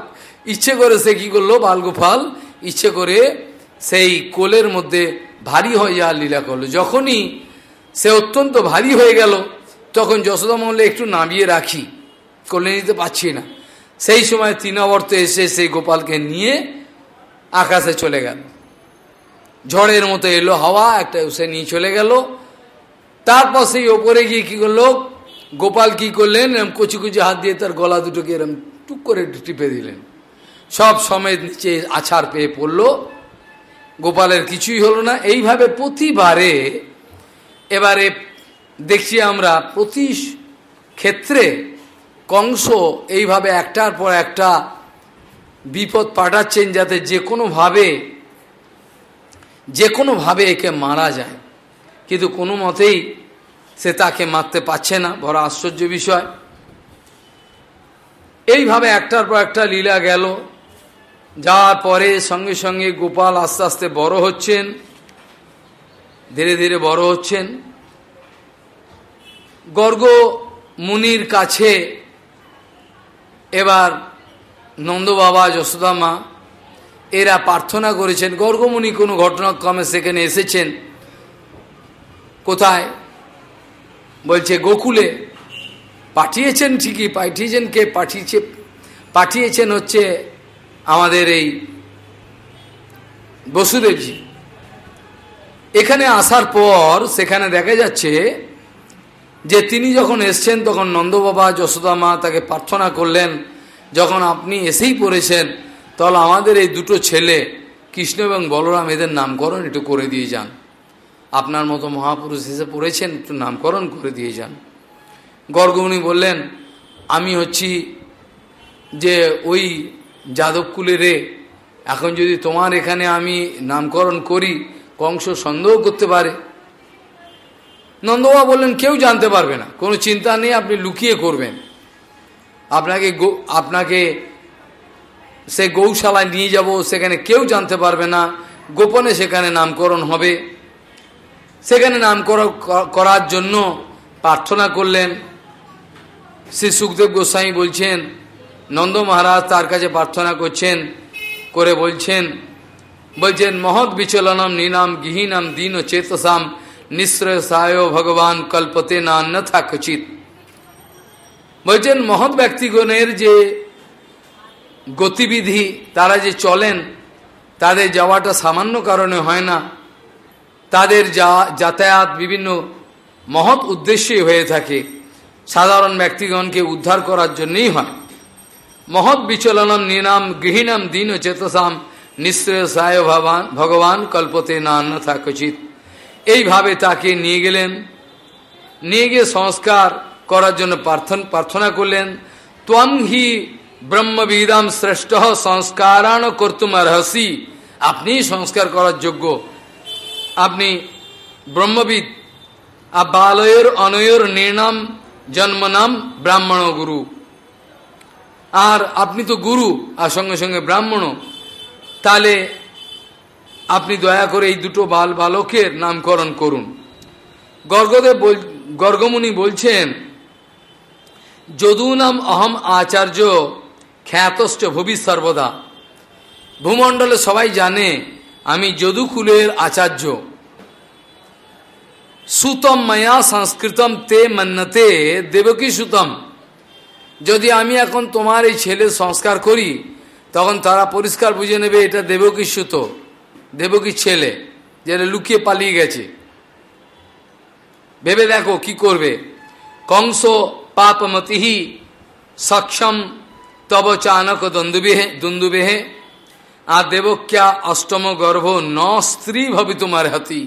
ইচ্ছে করে সে কি করল? বালগোপাল ইচ্ছে করে সেই কোলের মধ্যে ভারী হয়ে যাওয়ার লীলা করল। যখনই সে অত্যন্ত ভারী হয়ে গেল, তখন যশোদা মহলে একটু নামিয়ে রাখি, কোলে নিতে পারছি না। সেই সময় তিনাবর্ত এসে সেই গোপালকে নিয়ে আকাশে চলে গেল। ঝড়ের মতো এলো হাওয়া, একটা সে নিয়ে চলে গেল। তারপর সেই ওপরে গিয়ে কি করল? গোপাল কি করলেন? এরম কচি কুচি হাত দিয়ে তার গলা দুটোকে এরম টুক করে টিপে দিলেন। সব সময় নিচে আছাড় পেয়ে পড়ল। গোপালের কিছুই হলো না। এইভাবে প্রতিবারে এবারে দেখছি আমরা প্রতি ক্ষেত্রে কংস এইভাবে একটার পর একটা বিপদ পাঠাচ্ছেন যাতে যে কোনোভাবে যে কোনোভাবে একে মারা যায়। কিন্তু কোনো মতেই সে তাকে মারতে পারছে না। বড় আশ্চর্য বিষয়। এইভাবে একটার পর একটা লীলা গেল। যাওয়ার পরে সঙ্গে সঙ্গে গোপাল আস্তে আস্তে বড় হচ্ছেন, ধীরে ধীরে বড় হচ্ছেন। গর্গ মুনির কাছে এবার নন্দ বাবা, যশোদা মা, এরা প্রার্থনা করেছেন গর্গমুনি কোনো ঘটনাক্রমে সেখানে এসেছেন। কোথায়? বলছে, গোকুলে। পাঠিয়েছেন ঠিকই, পাঠিয়েছেন কে? পাঠিয়েছে, পাঠিয়েছেন হচ্ছে আমাদের এই বসুদেবজি এখানে আসার পর সেখানে দেখা যাচ্ছে যে তিনি যখন এসছেন, তখন নন্দবাবা, যশোদা মা তাকে প্রার্থনা করলেন, যখন আপনি এসেই পড়েছেন, তাহলে আমাদের এই দুটো ছেলে, কৃষ্ণ এবং বলরাম, এদের নামকরণ একটু করে দিয়ে যান। আপনার মতো মহাপুরুষ এসে পড়েছেন, একটু নামকরণ করে দিয়ে যান। গর্গমণি বললেন, আমি হচ্ছি যে ওই যাদবকুলেরে, এখন যদি তোমার এখানে আমি নামকরণ করি, কংস সন্দেহ করতে পারে। নন্দবা বললেন, কেউ জানতে পারবে না। কোনো চিন্তা নেই, আপনি লুকিয়ে করবেন। আপনাকে আপনাকে সে গৌশালায় নিয়ে যাব, সেখানে কেউ জানতে পারবে না। গোপনে সেখানে নামকরণ হবে। সেখানে নামকরণ করার জন্য প্রার্থনা করলেন। শ্রী সুখদেব গোস্বামী বলছেন নন্দ মহারাজ তার কাছে প্রার্থনা করছেন, করে বলছেন বলছেন, মহৎ বিচলনম নিনাম গৃহীনাম দীন চেতসাম নিশ্রয় ভগবান কল্পতে না অন্যথা কচিত। বলছেন, মহৎ ব্যক্তিগণের যে গতিবিধি, তারা যে চলেন, তাদের যাওয়াটা সামান্য কারণে হয় না। তাদের যা, যাতায়াত বিভিন্ন মহৎ উদ্দেশ্যে হয়ে থাকে। সাধারণ ব্যক্তিগণকে উদ্ধার করার জন্যই হয়। মহৎ বিচলনম নিনাম গৃহীণাম দীন চেতসাম, নিশ্চয় সায় ভগবান ভগবান কল্পতে না অন্যথা কচিত। এইভাবে তাকে নিয়ে গেলেন। নিয়ে গিয়ে সংস্কার করার জন্য প্রার্থন প্রার্থনা করলেন। ত্বং হি ব্রহ্মবিদাম শ্রেষ্ঠ সংস্কারান কর্তুম রহসি আপনি সংস্কার করার যোগ্য। আপনি ব্রহ্মবিদ। বালয়ের অনয়ের নির্নাম জন্মনাম ব্রাহ্মণ গুরু। আর আপনি তো গুরু, আর সঙ্গে সঙ্গে ব্রাহ্মণও। তাহলে আপনি দয়া করে এই দুটো বাল বালকের নামকরণ করুন। গর্গদেব বল, গর্গমুনি বলছেন যদু নাম অহম আচার্য খ্যাতশ্চ ভবি সর্বদা। ভূমণ্ডলে সবাই জানে আমি যদুকুলের আচার্য। সুতম মায়া সংস্কৃতম তে মন্নতে দেবকী সুতম। যদি আমি এখন তোমার এই ছেলে সংস্কার করি, তখন তারা পরিষ্কার বুঝে নেবে এটা দেবকী সুত, দেবকীর ছেলে যেটা লুকিয়ে পালিয়ে গেছে। ভেবে দেখো কি করবে। কংস পাপমতিহি সক্ষম তব চানক দ্বন্দ্বেহে দ্বন্দ্বেহে আর দেবক্যা অষ্টম গর্ভ ন স্ত্রী ভবি তোমার হাতি।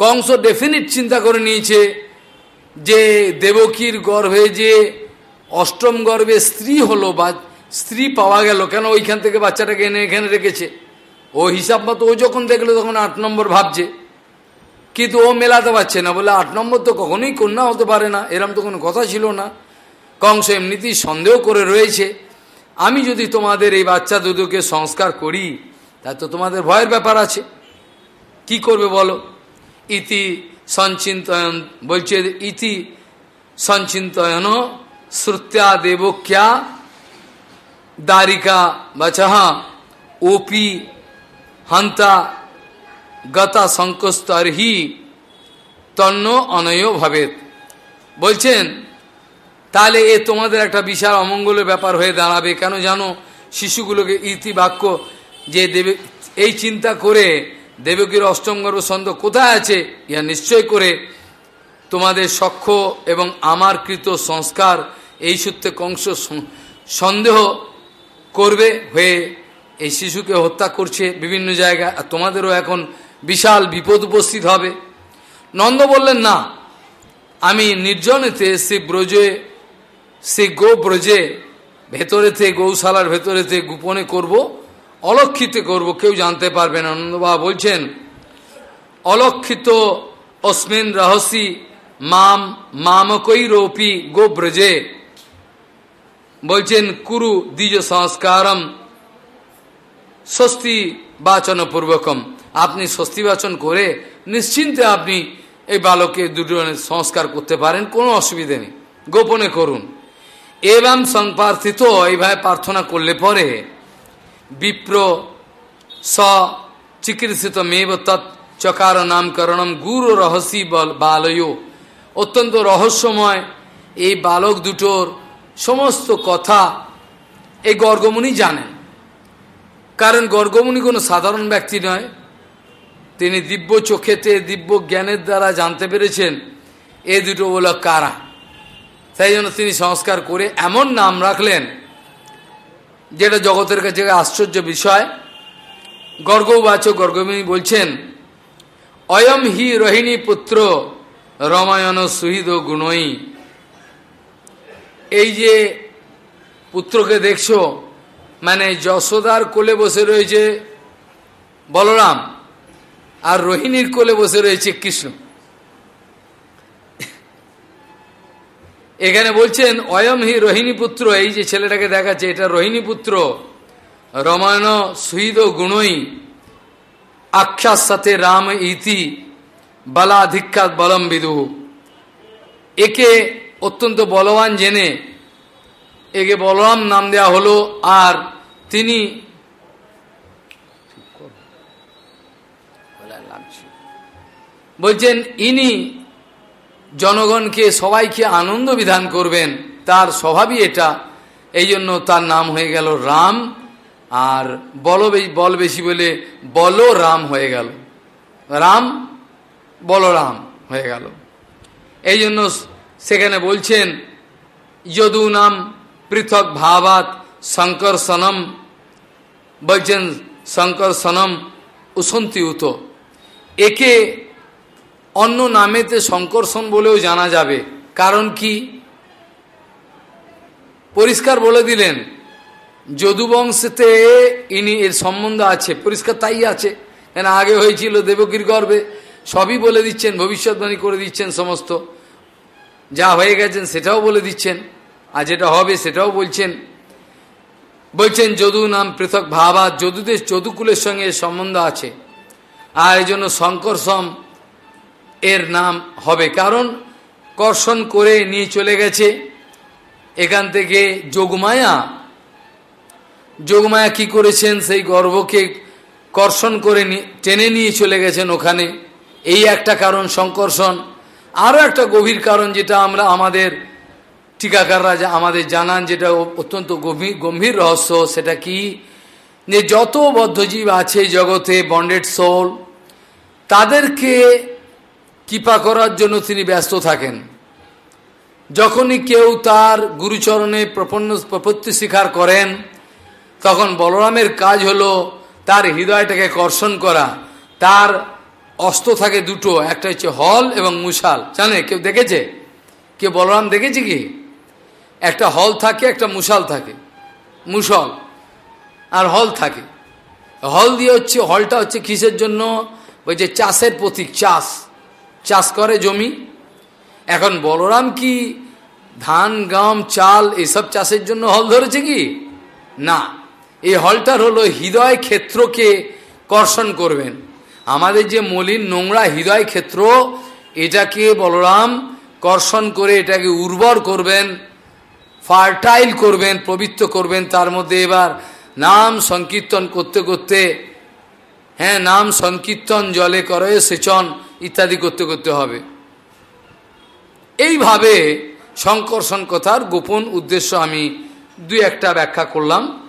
কংস ডেফিনিট চিন্তা করে নিয়েছে যে দেবকীর গর্ভে যে অষ্টম গর্ভে স্ত্রী হলো বা স্ত্রী পাওয়া গেল, কেন ওইখান থেকে বাচ্চাটাকে এনে এখানে রেখেছে? ও হিসাব মতো ও যখন দেখল তখন আট নম্বর ভাবছে। কিন্তু ও মেলাতে পারছে না, বলে আট নম্বর তো কখনোই কন্যা হতে পারে না, এরম তো কোনো কথা ছিল না। কংস এমনিতেই সন্দেহ করে রয়েছে, আমি যদি তোমাদের এই বাচ্চা দুদুকে সংস্কার করি, তা তো তোমাদের ভয়ের ব্যাপার আছে। কি করবে বলো? ইতি সঞ্চিন্তয়ন, বলছে ইতি সঞ্চিন্তয়ন শ্রুত্যা দেবক্যা দারিকা বাচাহা ওপি হন্তা গতা সংকস্তরহি তন্ন অনয় ভাবেত বলছেন তাহলে এ তোমাদের একটা বিশাল অমঙ্গলের ব্যাপার হয়ে দাঁড়াবে কেন জানো শিশুগুলোকে ইতি বাক্য যে দেবে এই চিন্তা করে দেবকীর অষ্টম গর্ভ ছন্দ কোথায় আছে ইহা নিশ্চয় করে তোমাদের সক্ষ এবং আমার কৃত সংস্কার এই সূত্রে কংস সন্দেহ করবে, হয়ে এই শিশুকে হত্যা করছে বিভিন্ন জায়গায়, আর তোমাদেরও এখন বিশাল বিপদ উপস্থিত হবে। নন্দ বললেন, না, আমি নির্জনেতে সে ব্রজে, সে গো ব্রজে, ভেতরেতে, গৌশালার ভেতরেতে গোপনে করব, অলক্ষিতে করব, কেউ জানতে পারবে না। আনন্দবাবা বলছেন, অলক্ষিত অস্মিন রহসি মাম মামকই রোপি গো ব্রজে বলছেন, কুরু দ্বিজ সংস্কারম স্বস্তি বাচন পূর্বকম আপনি স্বস্তি বাচন করে নিশ্চিন্তে আপনি এই বালকে দুটো সংস্কার করতে পারেন, কোনো অসুবিধে নেই। গোপনে করুন। এবং সংপ্রার্থিত এইভাবে প্রার্থনা করলে পরে বিপ্র স চিকিৎসিত মেব তৎ চকার নামকরণম গুরু রহস্যি বালয়। অত্যন্ত রহস্যময় এই বালক দুটোর সমস্ত কথা এই গর্গমুনি জানেন। কারণ গর্গমুনি কোনো সাধারণ ব্যক্তি নয়। তিনি দিব্য চোখেতে, দিব্য জ্ঞানের দ্বারা জানতে পেরেছেন এ দুটো বলো কারা। তাই জন্য তিনি সংস্কার করে এমন নাম রাখলেন, যেটা জগতের কাছে আশ্চর্য বিষয়। গর্গবাচক গর্গমিনী বলছেন, অয়ম হি রোহিণী পুত্র রমায়ণ সুহিদ গুণই। এই যে পুত্রকে দেখছ মানে যশোদার কোলে বসে রয়েছে বলরাম আর রোহিণীর কোলে বসে রয়েছে কৃষ্ণ। এখানে বলছেন, অয়ম হি রোহিণী পুত্র এই যে ছেলেটাকে দেখাচ্ছে, এটা রোহিণী পুত্র, রমায়ণ সুহিদ গুণই আখ্যার সাথে রাম ইতি বলাধিক্ষাত বলম বিদু একে অত্যন্ত বলবান জেনে একে বলরাম নাম দেয়া হলো, আর তিনি বলছেন, ইনি জনগণকে সবাইকে আনন্দ বিধান করবেন। তার স্বভাবই এটা। এই জন্য তার নাম হয়ে গেল রাম, আর বল বল বেশি বলে বল রাম হয়ে গেল। রাম বলরাম হয়ে গেল। এই জন্য সেখানে বলছেন যদু নাম পৃথক ভাবাত শঙ্কর সনম বলছেন শঙ্কর সনম উসন্তি উত। একে অন্য নামেতে শঙ্করসন বলেও জানা যাবে। কারণ কি? পরিষ্কার বলে দিলেন, যদুবংশতে ইনি এর সম্বন্ধ আছে, পরিষ্কার তাই আছে। কেন আগে হয়েছিল দেবকীর গর্বে সবই বলে দিচ্ছেন, ভবিষ্যৎবাণী করে দিচ্ছেন সমস্ত। যা হয়ে গেছেন সেটাও বলে দিচ্ছেন, আর যেটা হবে সেটাও বলছেন। বলছেন, যদু নাম পৃথক ভাবা, যদুদের যদুকুলের সঙ্গে সম্বন্ধ আছে। আর এই জন্য শঙ্করসম এর নাম হবে, কারণ কর্ষণ করে নিয়ে চলে গেছে। এখান থেকে যোগমায়া যোগমায়া কি করেছেন, সেই গর্ভকে কর্ষণ করে টেনে নিয়ে চলে গেছেন ওখানে। এই একটা কারণ সংকর্ষণ আরও একটা গভীর কারণ যেটা আমরা আমাদের টিকাকাররা আমাদের জানান, যেটা অত্যন্ত গভীর, গম্ভীর রহস্য, সেটা কি? যে যত বদ্ধজীব আছে জগতে বন্ডেড সোল তাদেরকে কৃপা করার জন্য তিনি ব্যস্ত থাকেন। যখনই কেউ তার গুরুচরণে প্রপন্ন, প্রপত্তি স্বীকার করেন, তখন বলরামের কাজ হলো তার হৃদয়টাকে কর্ষণ করা, তার অস্ত্র থাকে দুটো, একটা হচ্ছে হল এবং মুশাল। জানে? কেউ দেখেছে? কেউ বলরাম দেখেছে কি? একটা হল থাকে, একটা মুশাল থাকে। মুসল আর হল থাকে। হল দিয়ে হচ্ছে, হলটা হচ্ছে কিসের জন্য? ওই যে চাষের প্রতীক, চাষ। চাষ করে জমি। এখন বলরাম কি ধান, গম, চাল এসব চাষের জন্য হল ধরেছে কি? না। এই হলটার হলো হৃদয় ক্ষেত্রকে কর্ষণ করবেন। আমাদের যে মলিন নোংরা হৃদয় ক্ষেত্র, এটাকে বলরাম কর্ষণ করে এটাকে উর্বর করবেন, ফার্টাইল করবেন পবিত্র করবেন, তার মধ্যে এবার নাম সংকীর্তন করতে করতে হ্যাঁ নাম সংকীর্তন জলে করে সেচন ইত্যাদি করতে করতে হবে। এইভাবে সংকর্ষণ কথার গোপন উদ্দেশ্য আমি দুই একটা ব্যাখ্যা করলাম।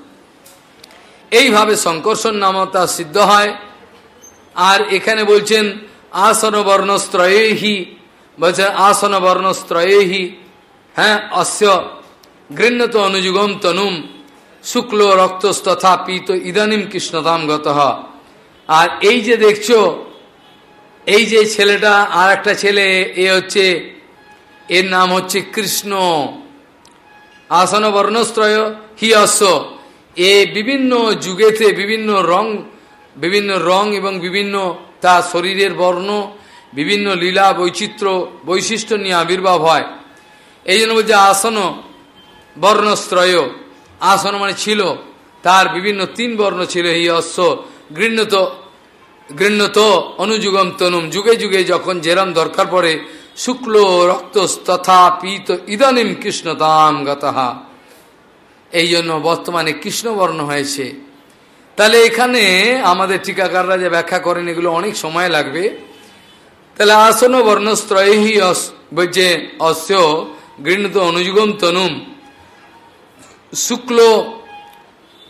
এইভাবে সংকর্ষণ নামতা সিদ্ধ হয়। আর এখানে বলছেন আসন বর্ণস্ত্রয়েহি বলছেন আসন বর্ণস্ত্রয়েহি হ্যাঁ অস্য গৃহ্ণত অনুযুগম তনুম, শুক্ল রক্তস্তথা পিত ইদানিম কৃষ্ণতাম গত। আর এই যে দেখছ, এই যে ছেলেটা আর একটা ছেলে, এ হচ্ছে, এর নাম হচ্ছে কৃষ্ণ। আসন বর্ণস্ত্রয় হি অশ্ব এ বিভিন্ন যুগেতে বিভিন্ন রং বিভিন্ন রং এবং বিভিন্ন তার শরীরের বর্ণ, বিভিন্ন লীলা বৈচিত্র্য, বৈশিষ্ট্য নিয়ে আবির্ভাব হয়। এই জন্য বলছে আসন বর্ণস্ত্রয়। আসন মানে ছিল, তার বিভিন্ন তিন বর্ণ ছিল এই অশ্ব গৃহত গৃহত অনুযুগম তনুম। যুগে যুগে যখন যেরম দরকার পড়ে, শুক্ল রক্ত তথা পিত ইদানিম কৃষ্ণতাম গতহা। এই জন্য বর্তমানে কৃষ্ণবর্ণ হয়েছে। তাহলে এখানে আমাদের টিকাকাররা যে ব্যাখ্যা করেন, এগুলো অনেক সময় লাগবে। তাহলে আসন বর্ণস্ত্রয়হি বলছে অস্য গৃহীত অনুযুগম তনুম। শুক্ল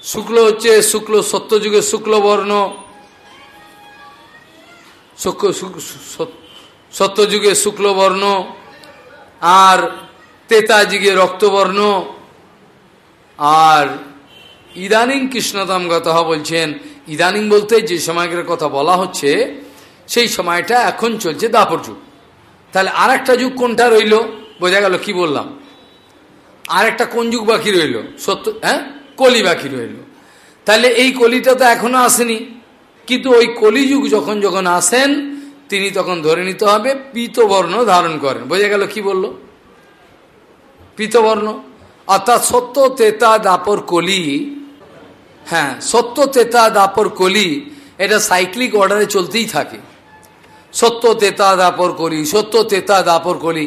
শুক্ল হচ্ছে শুক্ল, সত্যযুগে শুক্ল বর্ণ সত্যযুগে শুক্লবর্ণ। আর তেতাযুগে রক্তবর্ণ। আর ইদানিং কৃষ্ণতম গত বলছেন, ইদানিং বলতে যে সময়কার কথা বলা হচ্ছে, সেই সময়টা এখন চলছে দাপর যুগ। তাহলে আর একটা যুগ কোনটা রইল? বোঝা গেল, কি বললাম? আর একটা কোন যুগ বাকি রইল? সত্য হ্যাঁ? কলি বাকি রইল। তাহলে এই কলিটা তো এখনও আসেনি। কিন্তু ওই কলিযুগ যখন যখন আসেন, তিনি তখন ধরে নিতে হবে, পীতবর্ণ ধারণ করেন। বোঝা গেল, কি বলল? পীতবর্ণ। অর্থাৎ সত্য, তেতা, দাপর কলি হ্যাঁ সত্য তেতা দাপর কলি, এটা সাইক্লিক অর্ডারে চলতেই থাকে। সত্য তেতা দাপর কলি, সত্য তেতা দাপর কলি,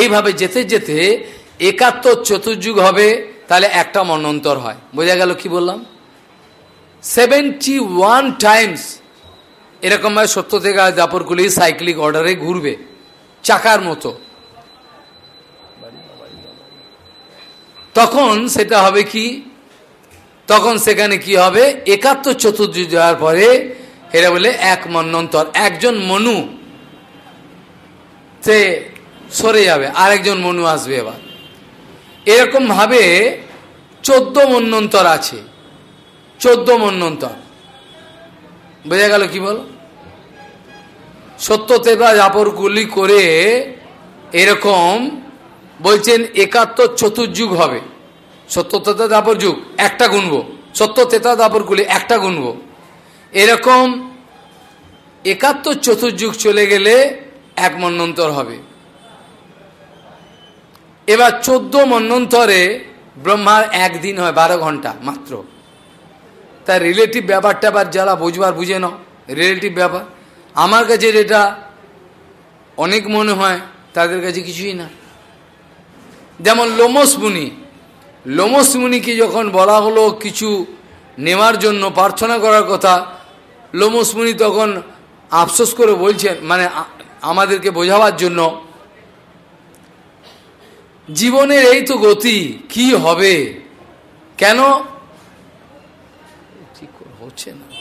এইভাবে যেতে যেতে একাত্তর চতুর্যুগ হবে, তাহলে একটা মন্বন্তর হয়। বোঝা গেল কি বললাম? সেভেন্টি ওয়ান টাইমস এরকমভাবে সত্য থেকে দাপরগুলি সাইক্লিক অর্ডারে ঘুরবে, চাকার মতো। তখন সেটা হবে কি? তখন সেখানে কি হবে? একাত্তর চতুর্যুগ যাওয়ার পরে এরা বলে, এক মন্নন্তর, একজন মনু সে সরে যাবে, আরেকজন মনু আসবে এবার। এরকম ভাবে চোদ্দ মন্নন্তর আছে, চোদ্দ মন্নন্তর। বোঝা গেল কি বল? সত্য তেতা জাপরগুলি করে এরকম বলছেন একাত্তর চতুর্যুগ হবে। সত্য তেতা দাপর যুগ, একটা গুনব। সত্য তেতা দাপর দাপরগুলি একটা গুনব। এরকম একাত্তর চতুর্যুগ চলে গেলে এক মন্নন্তর হবে। এবার চোদ্দ মন্নন্তরে ব্রহ্মার একদিন হয় বারো ঘণ্টা মাত্র। তার রিলেটিভ ব্যাপারটা আবার যারা বুঝবার বুঝে নাও। রিলেটিভ ব্যাপার। আমার কাছে যেটা অনেক মনে হয়, তাদের কাছে কিছুই না। যেমন লোমস মুনি লোমস মুনিকে যখন বলা হলো কিছু নেওয়ার জন্য, প্রার্থনা করার কথা লোমস তখন আফসোস করে বলছেন মানে আমাদেরকে বোঝাবার জন্য, জীবনের এই তো গতি, কি হবে? কেন? হচ্ছে না।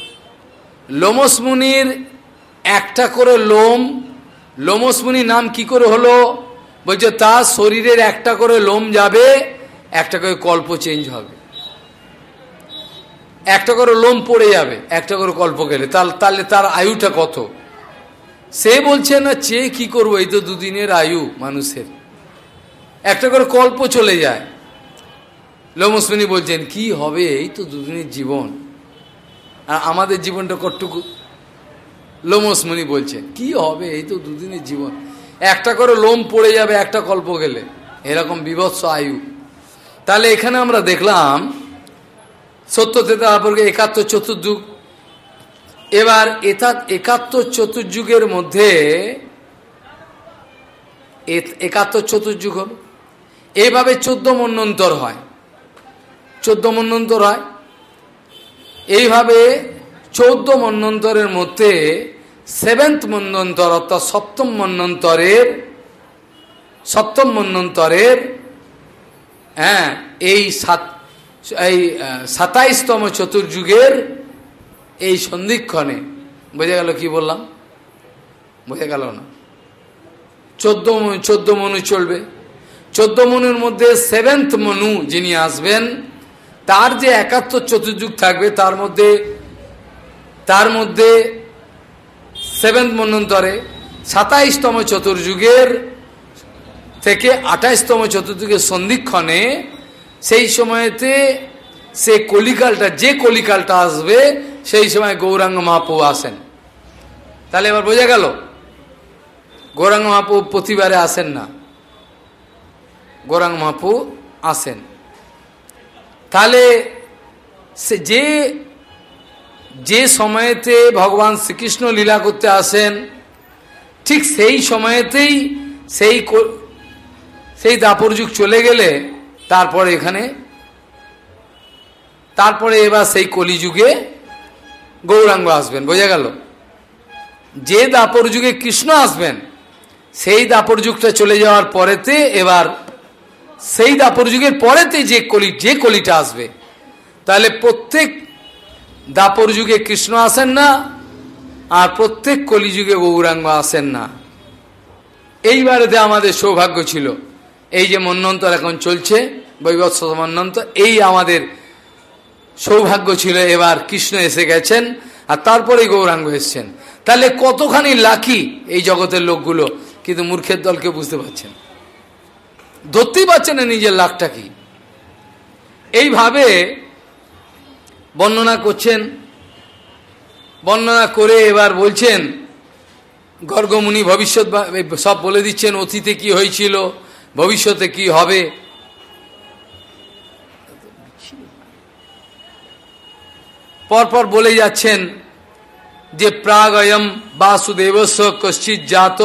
লোমস মুনির একটা করে লোম লোমস নাম কি করে হলো? বলছে, তার শরীরের একটা করে লোম যাবে একটা করে কল্প চেঞ্জ হবে। একটা করে লোম পড়ে যাবে, একটা করে কল্প গেলে। তাহলে তার আয়ুটা কত? সে বলছে, না চেয়ে কি করব? এই তো দুদিনের আয়ু মানুষের। একটা করে কল্প চলে যায়। লোমসমণি বলছেন, কি হবে? এই তো দুদিনের জীবন। আর আমাদের জীবনটা কটটুকু লোমসমণি বলছেন, কি হবে? এই তো দুদিনের জীবন। একটা করে লোম পড়ে যাবে, একটা কল্প গেলে। এরকম বিভৎস আয়ু। তাহলে এখানে আমরা দেখলাম সত্য তেতাপরকে একাত্তর চতুর্যুগ। এবার একাত্তর চতুর্যুগের মধ্যে একাত্তর চতুর্যুগ হল। এইভাবে চোদ্দ মন্নন্তর হয়। চোদ্দ মন্নন্তর হয়। এইভাবে চৌদ্দ মন্নন্তরের মধ্যে সেভেন্থ মন্নন্তর অর্থাৎ সপ্তম মন্নন্তরের সপ্তম মন্নন্তরের হ্যাঁ এই সাত, এই সাতাইশতম চতুর্যুগের এই সন্ধিক্ষণে, বোঝা গেল কি বললাম? বোঝা গেল না। চোদ্দ চোদ্দ মনু চলবে। চোদ্দ মনুর মধ্যে সেভেন্থ মনু যিনি আসবেন, তার যে একাত্তর চতুর্যুগ থাকবে, তার মধ্যে তার মধ্যে সেভেন্থ মন্বন্তরে সাতাইশতম চতুর্যুগের থেকে আঠাইশতম চতুর্যুগের সন্ধিক্ষণে সেই সময়তে সে কলিকালটা, যে কলিকালটা আসবে, সেই সময় গৌরাঙ্গ মহাপু আসেন। তাহলে এবার বোঝা গেল, গৌরাঙ্গ মহাপু প্রতিবারে আসেন না। গৌরাঙ্গ মহাপু আসেন। তাহলে সে যে যে সময়েতে ভগবান শ্রীকৃষ্ণ লীলা করতে আসেন, ঠিক সেই সময়েতেই সেই সেই দাপর যুগ চলে গেলে তারপরে এখানে, তারপরে এবার সেই কলিযুগে গৌরাঙ্গ আসবেন, বোঝা গেল? যে দাপর যুগে কৃষ্ণ আসবেন, সেই দাপর যুগটা চলে যাওয়ার পরেতে এবার, সেই দাপর যুগের পরেতে যে কলি, যে কলিটা আসবে, তাহলে প্রত্যেক দাপর যুগে কৃষ্ণ আসেন না, আর প্রত্যেক কলিযুগে গৌরাঙ্গ আসেন না। এইবারেতে আমাদের সৌভাগ্য ছিল। এই যে মন্নন্তর এখন চলছে, বৈবৎস মন্নন্তর এই আমাদের সৌভাগ্য ছিল এবার কৃষ্ণ এসে গেছেন, আর তারপরে গৌরাঙ্গ এসছেন। তাহলে কতখানি লাকি এই জগতের লোকগুলো, কিন্তু মূর্খের দলকে বুঝতে পারছেন। ধরতেই পারছে না নিজের লাখটা কি। এইভাবে বর্ণনা করছেন, বর্ণনা করে এবার বলছেন, গর্গমুনি ভবিষ্যৎ সব বলে দিচ্ছেন, অতীতে কি হয়েছিল ভবিষ্যতে কি হবে? পরপর বলে যাচ্ছেন যে প্রাগয়ম বাসুদেবস্ব কশ্চিৎ জাত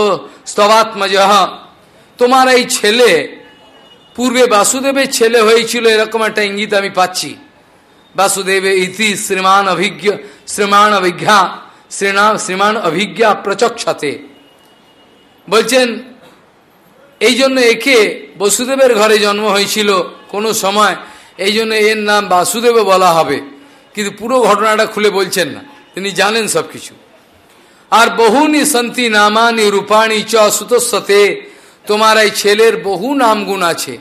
স্তবাত্মজ। তোমার এই ছেলে, পূর্বে বাসুদেবের ছেলে হয়েছিল, এরকম একটা ইঙ্গিত আমি পাচ্ছি। বাসুদেবে ইতি শ্রীমান অভিজ্ঞ, শ্রীমান অভিজ্ঞা, শ্রীনা, শ্রীমান অভিজ্ঞা প্রচক্ষতে। বলছেন এই জন্য একে বসুদেবের ঘরে জন্ম হয়েছিল কোনো সময়। এই জন্য এর নাম বাসুদেব বলা হবে। কিন্তু পুরো ঘটনাটা খুলে বলছেন না। তিনি জানেন সব কিছু আর বহুনি সন্তি নামানি রূপাণী চ সুতস্বতে, তোমার এই ছেলের বহু নামগুণ আছে।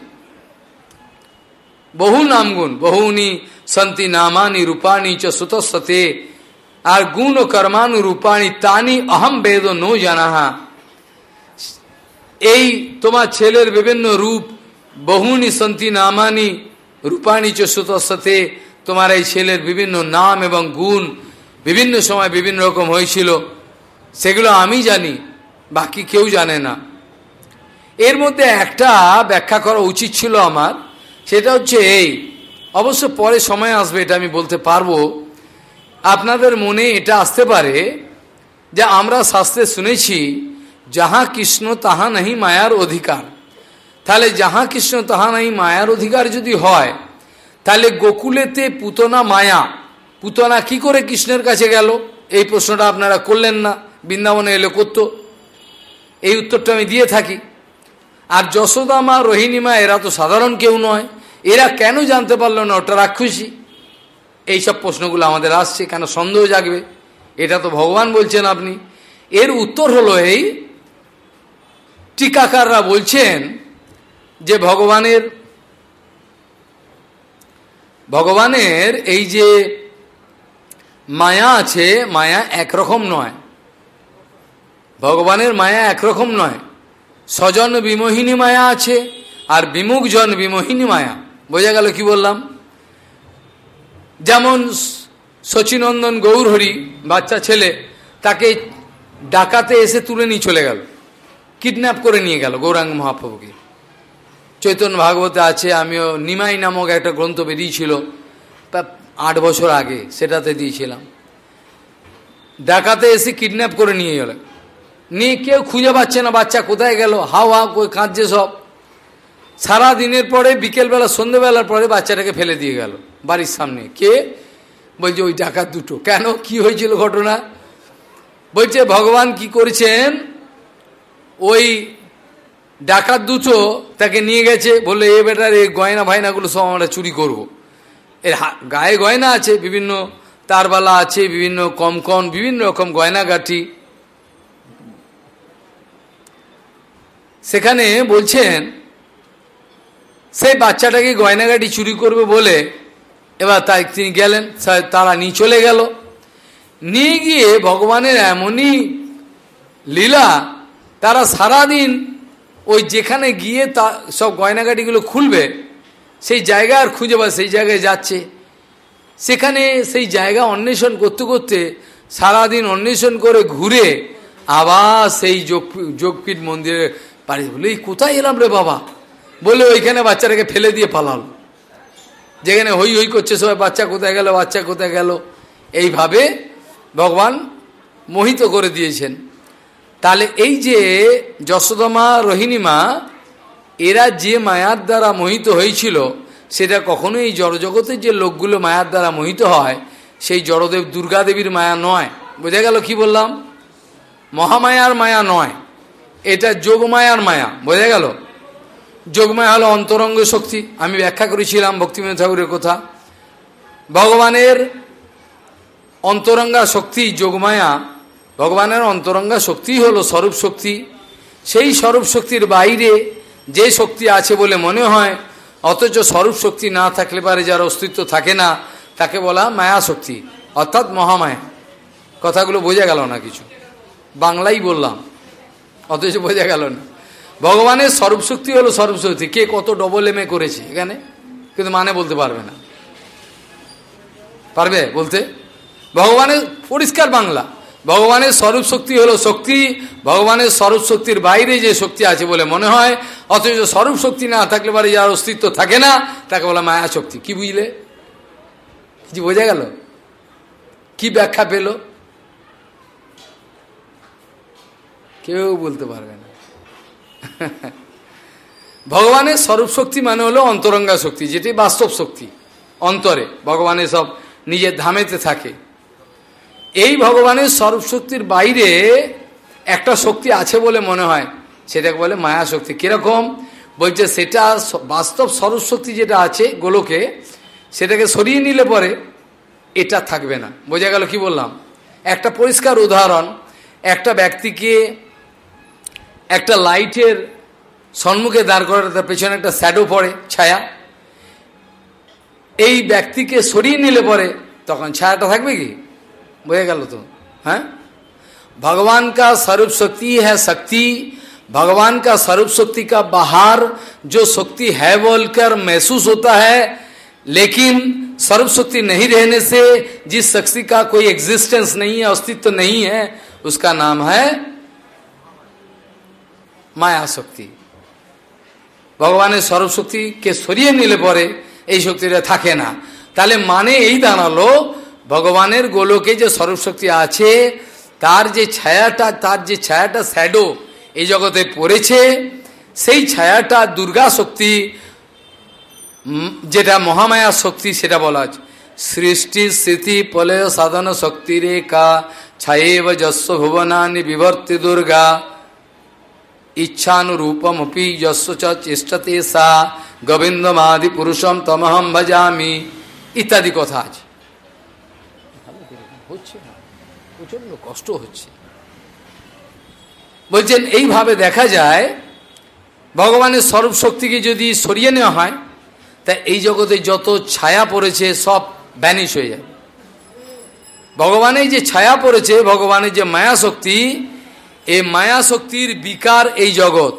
বহু নামগুণ, বহুনি সন্তি নামানি রূপাণী চ সুতস্বতে, আর গুণ ও কর্মানু রূপাণী তানি অহম বেদ নো জানাহা। এই তোমার ছেলের বিভিন্ন রূপ, বহুনি সন্তি নামানি, রূপাণী চ সুতস্বতে তোমার এই ছেলের বিভিন্ন নাম এবং গুণ বিভিন্ন সময় বিভিন্ন রকম হয়েছিল। সেগুলো আমি জানি, বাকি কেউ জানে না। এর মধ্যে একটা ব্যাখ্যা করা উচিত ছিল আমার, সেটা হচ্ছে এই। অবশ্য পরে সময় আসবে, এটা আমি বলতে পারব। আপনাদের মনে এটা আসতে পারে যে আমরা শাস্ত্রে শুনেছি যাহা কৃষ্ণ তাহা নাহি মায়ার অধিকার তাহলে যাহা কৃষ্ণ তাহা নাহি মায়ার অধিকার যদি হয় তাহলে গোকুলেতে পুতনা মায়া পুতনা কি করে কৃষ্ণের কাছে গেল এই প্রশ্নটা আপনারা করলেন না বৃন্দাবনে এলে করত এই উত্তরটা আমি দিয়ে থাকি আর যশোদা মা রোহিণী মা এরা তো সাধারণ কেউ নয় এরা কেন জানতে পারল না ওটা রাক্ষসী এইসব প্রশ্নগুলো আমাদের আসছে কেন সন্দেহ জাগবে এটা তো ভগবান বলছেন আপনি এর উত্তর হলো এই টিকাকাররা বলছেন যে ভগবানের ভগবানের এই যে মায়া আছে, মায়া একরকম নয়। ভগবানের মায়া একরকম নয়। স্বজন বিমোহিনী মায়া আছে আর বিমুখ জন বিমোহিনী মায়া। বোঝা গেল কি বললাম? যেমন শচীনন্দন গৌরহরি, বাচ্চা ছেলে, তাকে ডাকাতে এসে তুলে নিয়ে চলে গেল। কিডন্যাপ করে নিয়ে গেল গৌরাঙ্গ মহাপ্রভুকে। চৈতন্য ভাগবতে আছে, আমিও নিমাই নামক একটা গ্রন্থ বেরিয়েছিল আট বছর আগে সেটাতে দিয়েছিলাম। ডাকাতে এসে কিডন্যাপ করে নিয়ে গেল। নিয়ে কেউ খুঁজে পাচ্ছে না, বাচ্চা কোথায় গেল হাও হাও কই কাঁদছে সব। সারা দিনের পরে, বিকেলবেলা সন্ধ্যেবেলার পরে বাচ্চাটাকে ফেলে দিয়ে গেল বাড়ির সামনে। কে? বলছে, ওই ডাকাত দুটো। কেন? কি হয়েছিল ঘটনা? বলছে, ভগবান কি করেছেন? ওই ডাকাত দুটো তাকে নিয়ে গেছে, বললে, এ বেটার এই গয়না ভাইনাগুলো সব আমরা চুরি করব। এর গায়ে গয়না আছে, বিভিন্ন তারবালা আছে, বিভিন্ন কমকন বিভিন্ন রকম গয়নাগাঠি সেখানে বলছেন, সেই বাচ্চাটাকে গয়নাগাটি চুরি করবে বলে এবার তাই তিনি গেলেন তারা নিয়ে চলে গেল নিয়ে গিয়ে ভগবানের এমনই লীলা তারা সারাদিন ওই যেখানে গিয়ে তা সব গয়নাগাটিগুলো খুলবে, সেই জায়গা আর খুঁজে পায় সেই জায়গায় যাচ্ছে। সেখানে সেই জায়গা অন্বেষণ করতে করতে সারাদিন অন্বেষণ করে ঘুরে আবার সেই যোগ যোগপীঠ মন্দিরে পাড়ি বলে, এই কোথায় এলাম রে বাবা? বলে, ওইখানে বাচ্চাটাকে ফেলে দিয়ে পালাল। যেখানে হই হই করছে সবাই, বাচ্চা কোথায় গেল, বাচ্চা কোথায় গেল? এইভাবে ভগবান মোহিত করে দিয়েছেন। তাহলে এই যে যশোদমা রোহিণীমা, এরা যে মায়ার দ্বারা মোহিত হয়েছিল, সেটা কখনো এই জড়জগতের যে লোকগুলো মায়ার দ্বারা মোহিত হয়, সেই জড়দেব দুর্গাদেবীর মায়া নয়। বোঝা গেল কি বললাম? মহামায়ার মায়া নয়। এটা যোগমায়ার মায়া। বোঝা গেল? যোগমায়া হলো অন্তরঙ্গ শক্তি। আমি ব্যাখ্যা করেছিলাম ভক্তিবিনোদ ঠাকুরের কথা। ভগবানের অন্তরঙ্গা শক্তি যোগমায়া ভগবানের অন্তরঙ্গা শক্তি হলো স্বরূপ শক্তি। সেই স্বরূপ শক্তির বাইরে যে শক্তি আছে বলে মনে হয়, অথচ স্বরূপ শক্তি না থাকলে পারে যার অস্তিত্ব থাকে না, তাকে বলা মায়া শক্তি, অর্থাৎ মহামায়া। কথাগুলো বোঝা গেল না কিছু? বাংলাই বললাম, অথচ বোঝা গেল না। ভগবানের স্বরূপ শক্তি হলো স্বরূপ শক্তি, কে কত ডবল এম করেছে এখানে, কিন্তু মানে বলতে পারবে না। পারবে বলতে? ভগবানের পরিষ্কার বাংলা। ভগবানের স্বরূপ শক্তি হলো শক্তি। ভগবানের স্বরূপ শক্তির বাইরে যে শক্তি আছে বলে মনে হয়, অথচ স্বরূপ শক্তি না থাকলে পারে যার অস্তিত্ব থাকে না, তাকে বলা মায়া শক্তি। কি বুঝলে? কিছু বোঝা গেল? কি ব্যাখ্যা পেল? কেউ বলতে পারবে না। ভগবানের স্বরূপ শক্তি মানে হলো অন্তরঙ্গা শক্তি, যেটি বাস্তব শক্তি, অন্তরে। ভগবানের সব নিজের ধামেতে থাকে। এই ভগবানের স্বরূপ শক্তির বাইরে একটা শক্তি আছে বলে মনে হয়। সেটাকে বলে মায়া শক্তি কীরকম? বলছে সেটা বাস্তব শক্তি যেটা আছে গোলকে, সেটাকে সরিয়ে নিলে পরে এটা থাকবে না। বোঝা গেল কি বললাম? একটা পরিষ্কার উদাহরণ, একটা ব্যক্তিকে একটা লাইটের সম্মুখে দাঁড় করে তার পেছনে একটা স্যাডো পড়ে, ছায়া। এই ব্যক্তিকে সরিয়ে নিলে পরে তখন ছায়াটা থাকবে কি? বোঝা গেল তো হ্যাঁ भगवान का स्वरूप शक्ति है शक्ति भगवान का स्वरूप शक्ति का बाहर जो शक्ति है बोलकर महसूस होता है लेकिन स्वरूप शक्ति नहीं रहने से जिस शक्ति का कोई एग्जिस्टेंस नहीं है अस्तित्व तो नहीं है उसका नाम है মায়া শক্তি ভগবানের স্বরূপ শক্তিকে সরিয়ে নিলে পরে এই শক্তিটা থাকে না তাহলে মানে এই দাঁড়ালো ভগবানের গোলকে যে স্বরূপ শক্তি আছে, তার যে ছায়াটা, তার যে ছায়াটা শ্যাডো এই জগতে পড়েছে, সেই ছায়াটা দুর্গা শক্তি যেটা মহামায়া শক্তি সেটা বলা আছে সৃষ্টি, স্থিতি প্রলয় সাধন, শক্তি, রেখা, ছায়েব যস্ব ভুবনানি বিভর্তি দুর্গা ইচ্ছানুরূপমপি যস্ব চেষ্টতে সা, গোবিন্দমাদি পুরুষম, তমহম ভজামি, ইত্যাদি কথা আছে হচ্ছে না প্রচণ্ড কষ্ট হচ্ছে। বলছেন, এইভাবে দেখা যায়, ভগবানের স্বরূপ শক্তিকে যদি সরিয়ে নেওয়া হয়, তা এই জগতে যত ছায়া পড়েছে, সব ব্যানিশ হয়ে যাবে। ভগবানের যে ছায়া পড়েছে, ভগবানের যে মায়া শক্তি এই মায়া শক্তির বিকার এই জগৎ।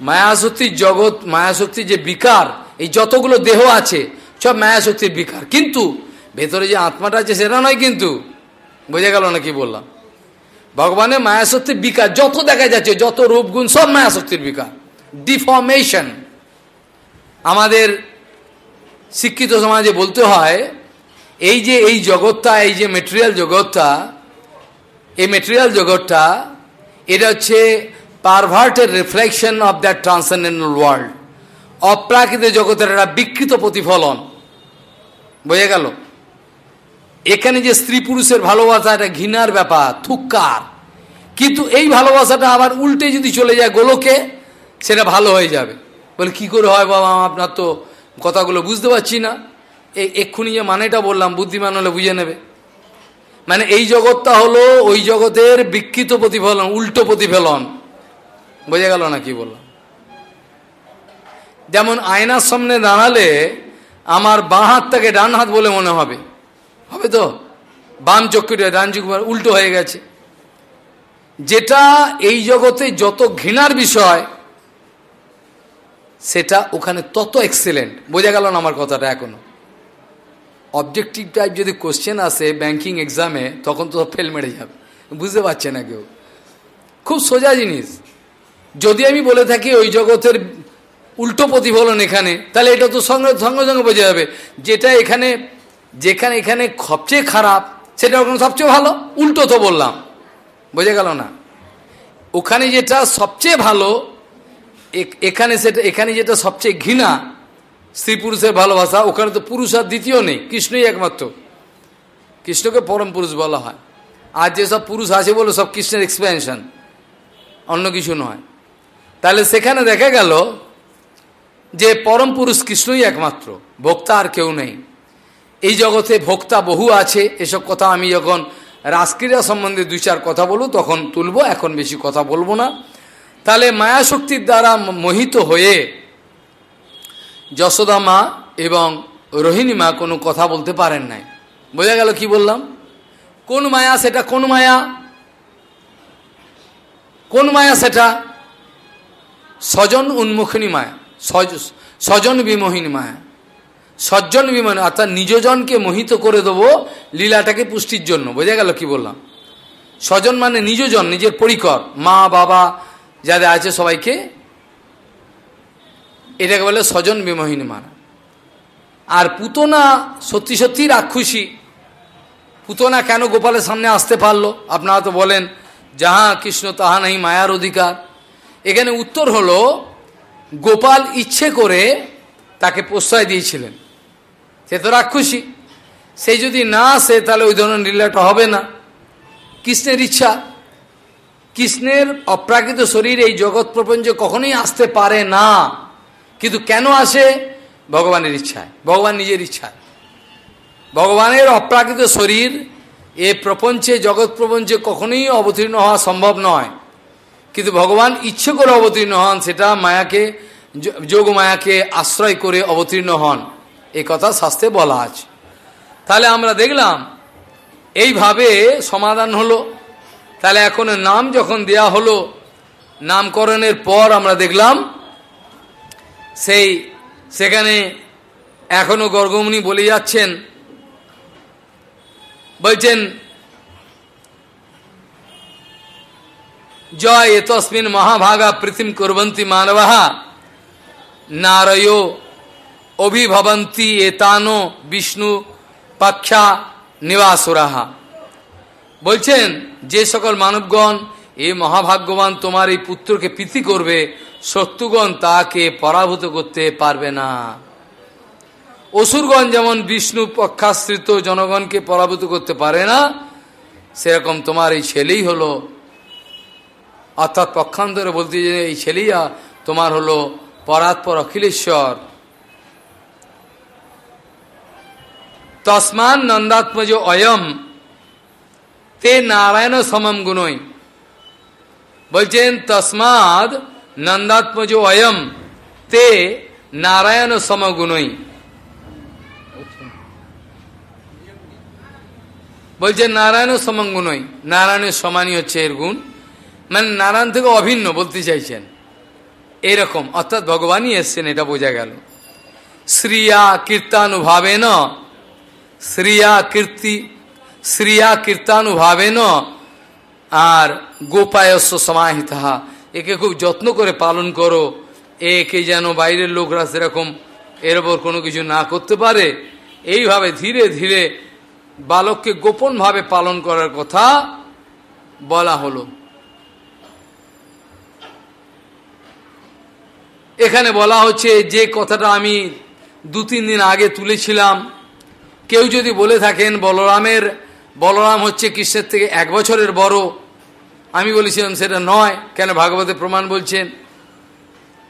মায়াশক্তির জগৎ, মায়াশক্তির যে বিকার, এই যতগুলো দেহ আছে, সব মায়াশক্তির বিকার। কিন্তু ভেতরে যে আত্মাটা আছে সেটা নয় কিন্তু। বোঝা গেল না কি বললাম? ভগবানের মায়াশক্তির বিকাশ যত দেখা যাচ্ছে, যত রূপগুণ, সব মায়াশক্তির বিকাশ ডিফর্মেশন আমাদের শিক্ষিত সমাজে বলতে হয়, এই যে এই জগৎটা, এই যে মেটেরিয়াল জগৎটা, এই মেটেরিয়াল জগৎটা, এটা হচ্ছে পারভার্টের reflection of that transcendental world অপ্রাকৃতিক জগতের একটা বিকৃত প্রতিফলন। বোঝা গেল? এখানে যে স্ত্রী পুরুষের ভালোবাসা, এটা ঘৃণার ব্যাপার, থুক্কার। কিন্তু এই ভালোবাসাটা আবার উল্টে যদি চলে যায় গোলকে, সেটা ভালো হয়ে যাবে। বলে, কি করে হয় বাবা, আপনার তো কথাগুলো বুঝতে পারছি না। এই এক্ষুনি যে মানেটা বললাম, বুদ্ধিমান হলে বুঝে নেবে। মানে এই জগৎটা হলো ওই জগতের বিকৃত প্রতিফলন, উল্টো প্রতিফলন। বোঝা গেল না কি বললাম? যেমন আয়নার সামনে দাঁড়ালে আমার বাঁ হাতটাকে ডান হাত বলে মনে হবে। হবে তো? বাম চক্ষুটা ডান উল্টো হয়ে গেছে। যেটা এই জগতে যত ঘৃণার বিষয়, সেটা ওখানে তত এক্সেলেন্ট বোঝা গেল না আমার কথাটা এখনও? অবজেক্টিভ টাইপ যদি কোশ্চেন আসে ব্যাংকিং এক্সামে তখন তো ফেল মেরে যাবে। বুঝতে পারছে না কেউ? খুব সোজা জিনিস। যদি আমি বলে থাকি ওই জগতের উল্টো প্রতিফলন এখানে, তাহলে এটা তো সঙ্গে সঙ্গে সঙ্গে বোঝা যাবে। যেটা এখানে যেখানে এখানে সবচেয়ে খারাপ, সেটা ওখানে সবচেয়ে ভালো। উল্টো তো বললাম। বোঝা গেল না? ওখানে যেটা সবচেয়ে ভালো এখানে সেটা, এখানে যেটা সবচেয়ে ঘৃণা, স্ত্রী পুরুষের ভালোবাসা, ওখানে তো পুরুষ আর দ্বিতীয় নেই, কৃষ্ণই একমাত্র। কৃষ্ণকে পরম পুরুষ বলা হয়। আর যেসব পুরুষ আছে বলে সব কৃষ্ণের এক্সপেনশন অন্য কিছু নয়। তাহলে সেখানে দেখা গেল যে পরম পুরুষ কৃষ্ণই একমাত্র, ভোক্তা আর কেউ নেই। এই জগতে ভোক্তা বহু আছে। এসব কথা আমি যখন রাজক্রীড়া সম্বন্ধে দুই চার কথা বলব, তখন তুলব। এখন বেশি কথা বলব না। তাহলে মায়াশক্তির দ্বারা মোহিত হয়ে যশোদা মা এবং রোহিণী মা কোনো কথা বলতে পারেন নাই। বোঝা গেল কি বললাম? কোন মায়া সেটা কোন মায়া? কোন মায়া সেটা? স্বজন উন্মুখিনী মায়া স্বজন বিমোহিনী মায়া। সজ্জন বিমান, অর্থাৎ নিজজনকে মোহিত করে দেবো লীলাটাকে পুষ্টির জন্য। বোঝা গেল কি বললাম? স্বজন মানে নিজজন, নিজের পরিকর। মা, বাবা যাদের আছে সবাইকে এটাকে বলে স্বজন বিমোহিনী মানা। আর পুতনা সত্যি সত্যি রাক্ষসী। পুতনা কেন গোপালের সামনে আসতে পারল? আপনারা তো বলেন, যাহা কৃষ্ণ, তাহা নাই মায়ার অধিকার। এখানে উত্তর হলো, গোপাল ইচ্ছে করে তাকে প্রশ্রয় দিয়েছিলেন। সে তো রাক্ষসী। সে যদি না আসে, তাহলে ওই ধরনের লীলাটা হবে না। কৃষ্ণের ইচ্ছা। কৃষ্ণের অপ্রাকৃত শরীর এই জগৎ প্রপঞ্চে কখনোই আসতে পারে না। কিন্তু কেন আসে? ভগবানের ইচ্ছায়, ভগবান নিজের ইচ্ছায়। ভগবানের অপ্রাকৃত শরীর এ প্রপঞ্চে, জগৎ প্রপঞ্চে কখনোই অবতীর্ণ হওয়া সম্ভব নয়। কিন্তু ভগবান ইচ্ছে করে অবতীর্ণ হন, সেটা মায়াকে যোগ মায়াকে আশ্রয় করে অবতীর্ণ হন। এই কথা শাস্ত্রে বলা আছে। তাহলে আমরা দেখলাম, এইভাবে সমাধান হলো। তাহলে এখন নাম যখন দেয়া হলো, নামকরণের পর আমরা দেখলাম, সেই সেখানে এখনও গর্গমুনি বলে যাচ্ছেন, বলছেন, জয় এতস্মিন মহাভাগা পৃথিম কুরবন্তী মানবাহা, নারয় অভিভবন্তী এতানো বিষ্ণু পাক্ষা নিবাসুরাহা। বলছেন, যে সকল মানবগণ এই মহাভাগ্যবান তোমার এই পুত্রকে প্রীতি করবে, শত্রুগণ তাকে পরাভূত করতে পারবে না। অসুরগণ যেমন বিষ্ণু পক্ষাশ্রিত জনগণকে পরাভূত করতে পারে না, সেরকম তোমার এই ছেলেই হলো। অর্থাৎ পক্ষান্তরে বলতে যে এই ছেলেই তোমার হলো পরাৎপর অখিলেশ্বর। তসমান নন্দাত্মজ অয়ম। তে নারায়ণ সমম গুণই। বলছেন, তসমাদ নন্দাত্মজ অয়ম, তে নারায়ণ সমগুণই বলছেন, নারায়ণ সমঙ্গুণই নারায়ণের সমানই হচ্ছে এর গুণ। মানে নারায়ণ থেকে অভিন্ন বলতে চাইছেন। এরকম। অর্থাৎ ভগবানই এসছেন, এটা বোঝা গেল। শ্রিয়া কীর্তানুভাবে ন শ্রিয়া কীর্তি, শ্রিয়া কীর্তানুভাবে ন আর গোপায়স্য সমাহিতা। একে খুব যত্ন করে পালন করো। একে যেন বাইরের লোকরা সেরকম এর ওপর কোনো কিছু না করতে পারে। এইভাবে ধীরে ধীরে বালককে গোপনভাবে পালন করার কথা বলা হলো। এখানে বলা হচ্ছে যে কথাটা আমি দু তিন দিন আগে তুলেছিলাম। কেউ যদি বলে থাকেন, বলরামের, বলরাম হচ্ছে কৃষ্ণের থেকে এক বছরের বড়? আমি বলেছিলাম সেটা নয়। কেন ভাগবতে প্রমাণ বলছেন?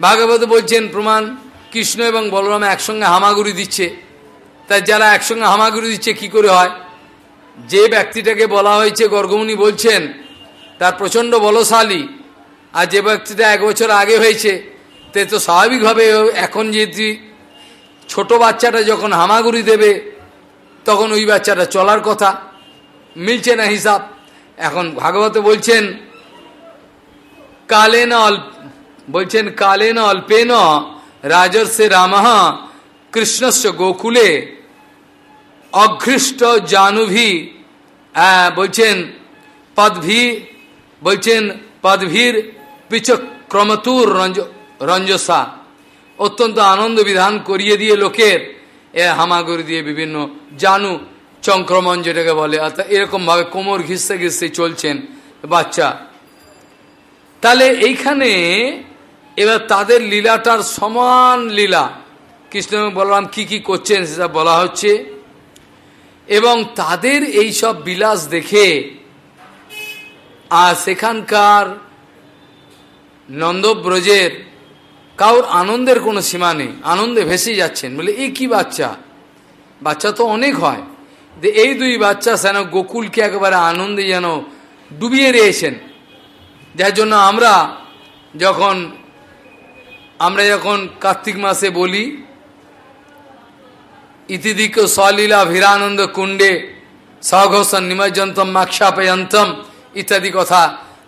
ভাগবত বলছেন, প্রমাণ কৃষ্ণ এবং বলরাম একসঙ্গে হামাগুড়ি দিচ্ছে। তাই যারা একসঙ্গে হামাগুড়ি দিচ্ছে, কি করে হয়? যে ব্যক্তিটাকে বলা হয়েছে, গর্গমুনি বলছেন, তার প্রচণ্ড বলশালী। আর যে ব্যক্তিটা এক বছর আগে হয়েছে, তে তো স্বাভাবিকভাবে এখন যদি ছোট বাচ্চাটা যখন হামাগুড়ি দেবে তখন ওই বাচ্চাটা চলার কথা, মিলছে না হিসাব। এখন ভাগবত বলছেন, কালে না অল্প, বলছেন, কালে না অল্পে ন রাজর্ষে রামহ কৃষ্ণস্য গোকুলে অঘৃষ্ট জানুভি হ্যাঁ বলছেন, পদভি, বলছেন, পদভীর পিচক্রমতুর রঞ্জ, রঞ্জসা। অত্যন্ত আনন্দ বিধান করিয়ে দিয়ে লোকের এ হামাগুড়ি দিয়ে বিভিন্ন জানু চংক্রমণ যেটাকে বলে অর্থাৎ এরকমভাবে কোমর ঘিসতে ঘিসতে চলছেন বাচ্চা। তাহলে এইখানে এবার তাদের লীলাটার সমান লীলা। কৃষ্ণ বলরাম কি কি করছেন সেটা বলা হচ্ছে। এবং তাদের এই সব বিলাস দেখে আর সেখানকার নন্দব্রজের কাউর আনন্দের কোনো সীমা নেই, আনন্দে ভেসে যাচ্ছেন। বলে এই কি বাচ্চা? বাচ্চা তো অনেক হয়। যে এই দুই বাচ্চা যেন গোকুলকে একেবারে আনন্দে যেন ডুবিয়ে রয়েছেন যার জন্য আমরা যখন আমরা যখন কার্তিক মাসে বলি, ইতিদিক সলীলা ভীরানন্দ কুণ্ডে সঘোষণ নিমজ্জন্তম মাক্ষাপয়ন্তম ইত্যাদি কথা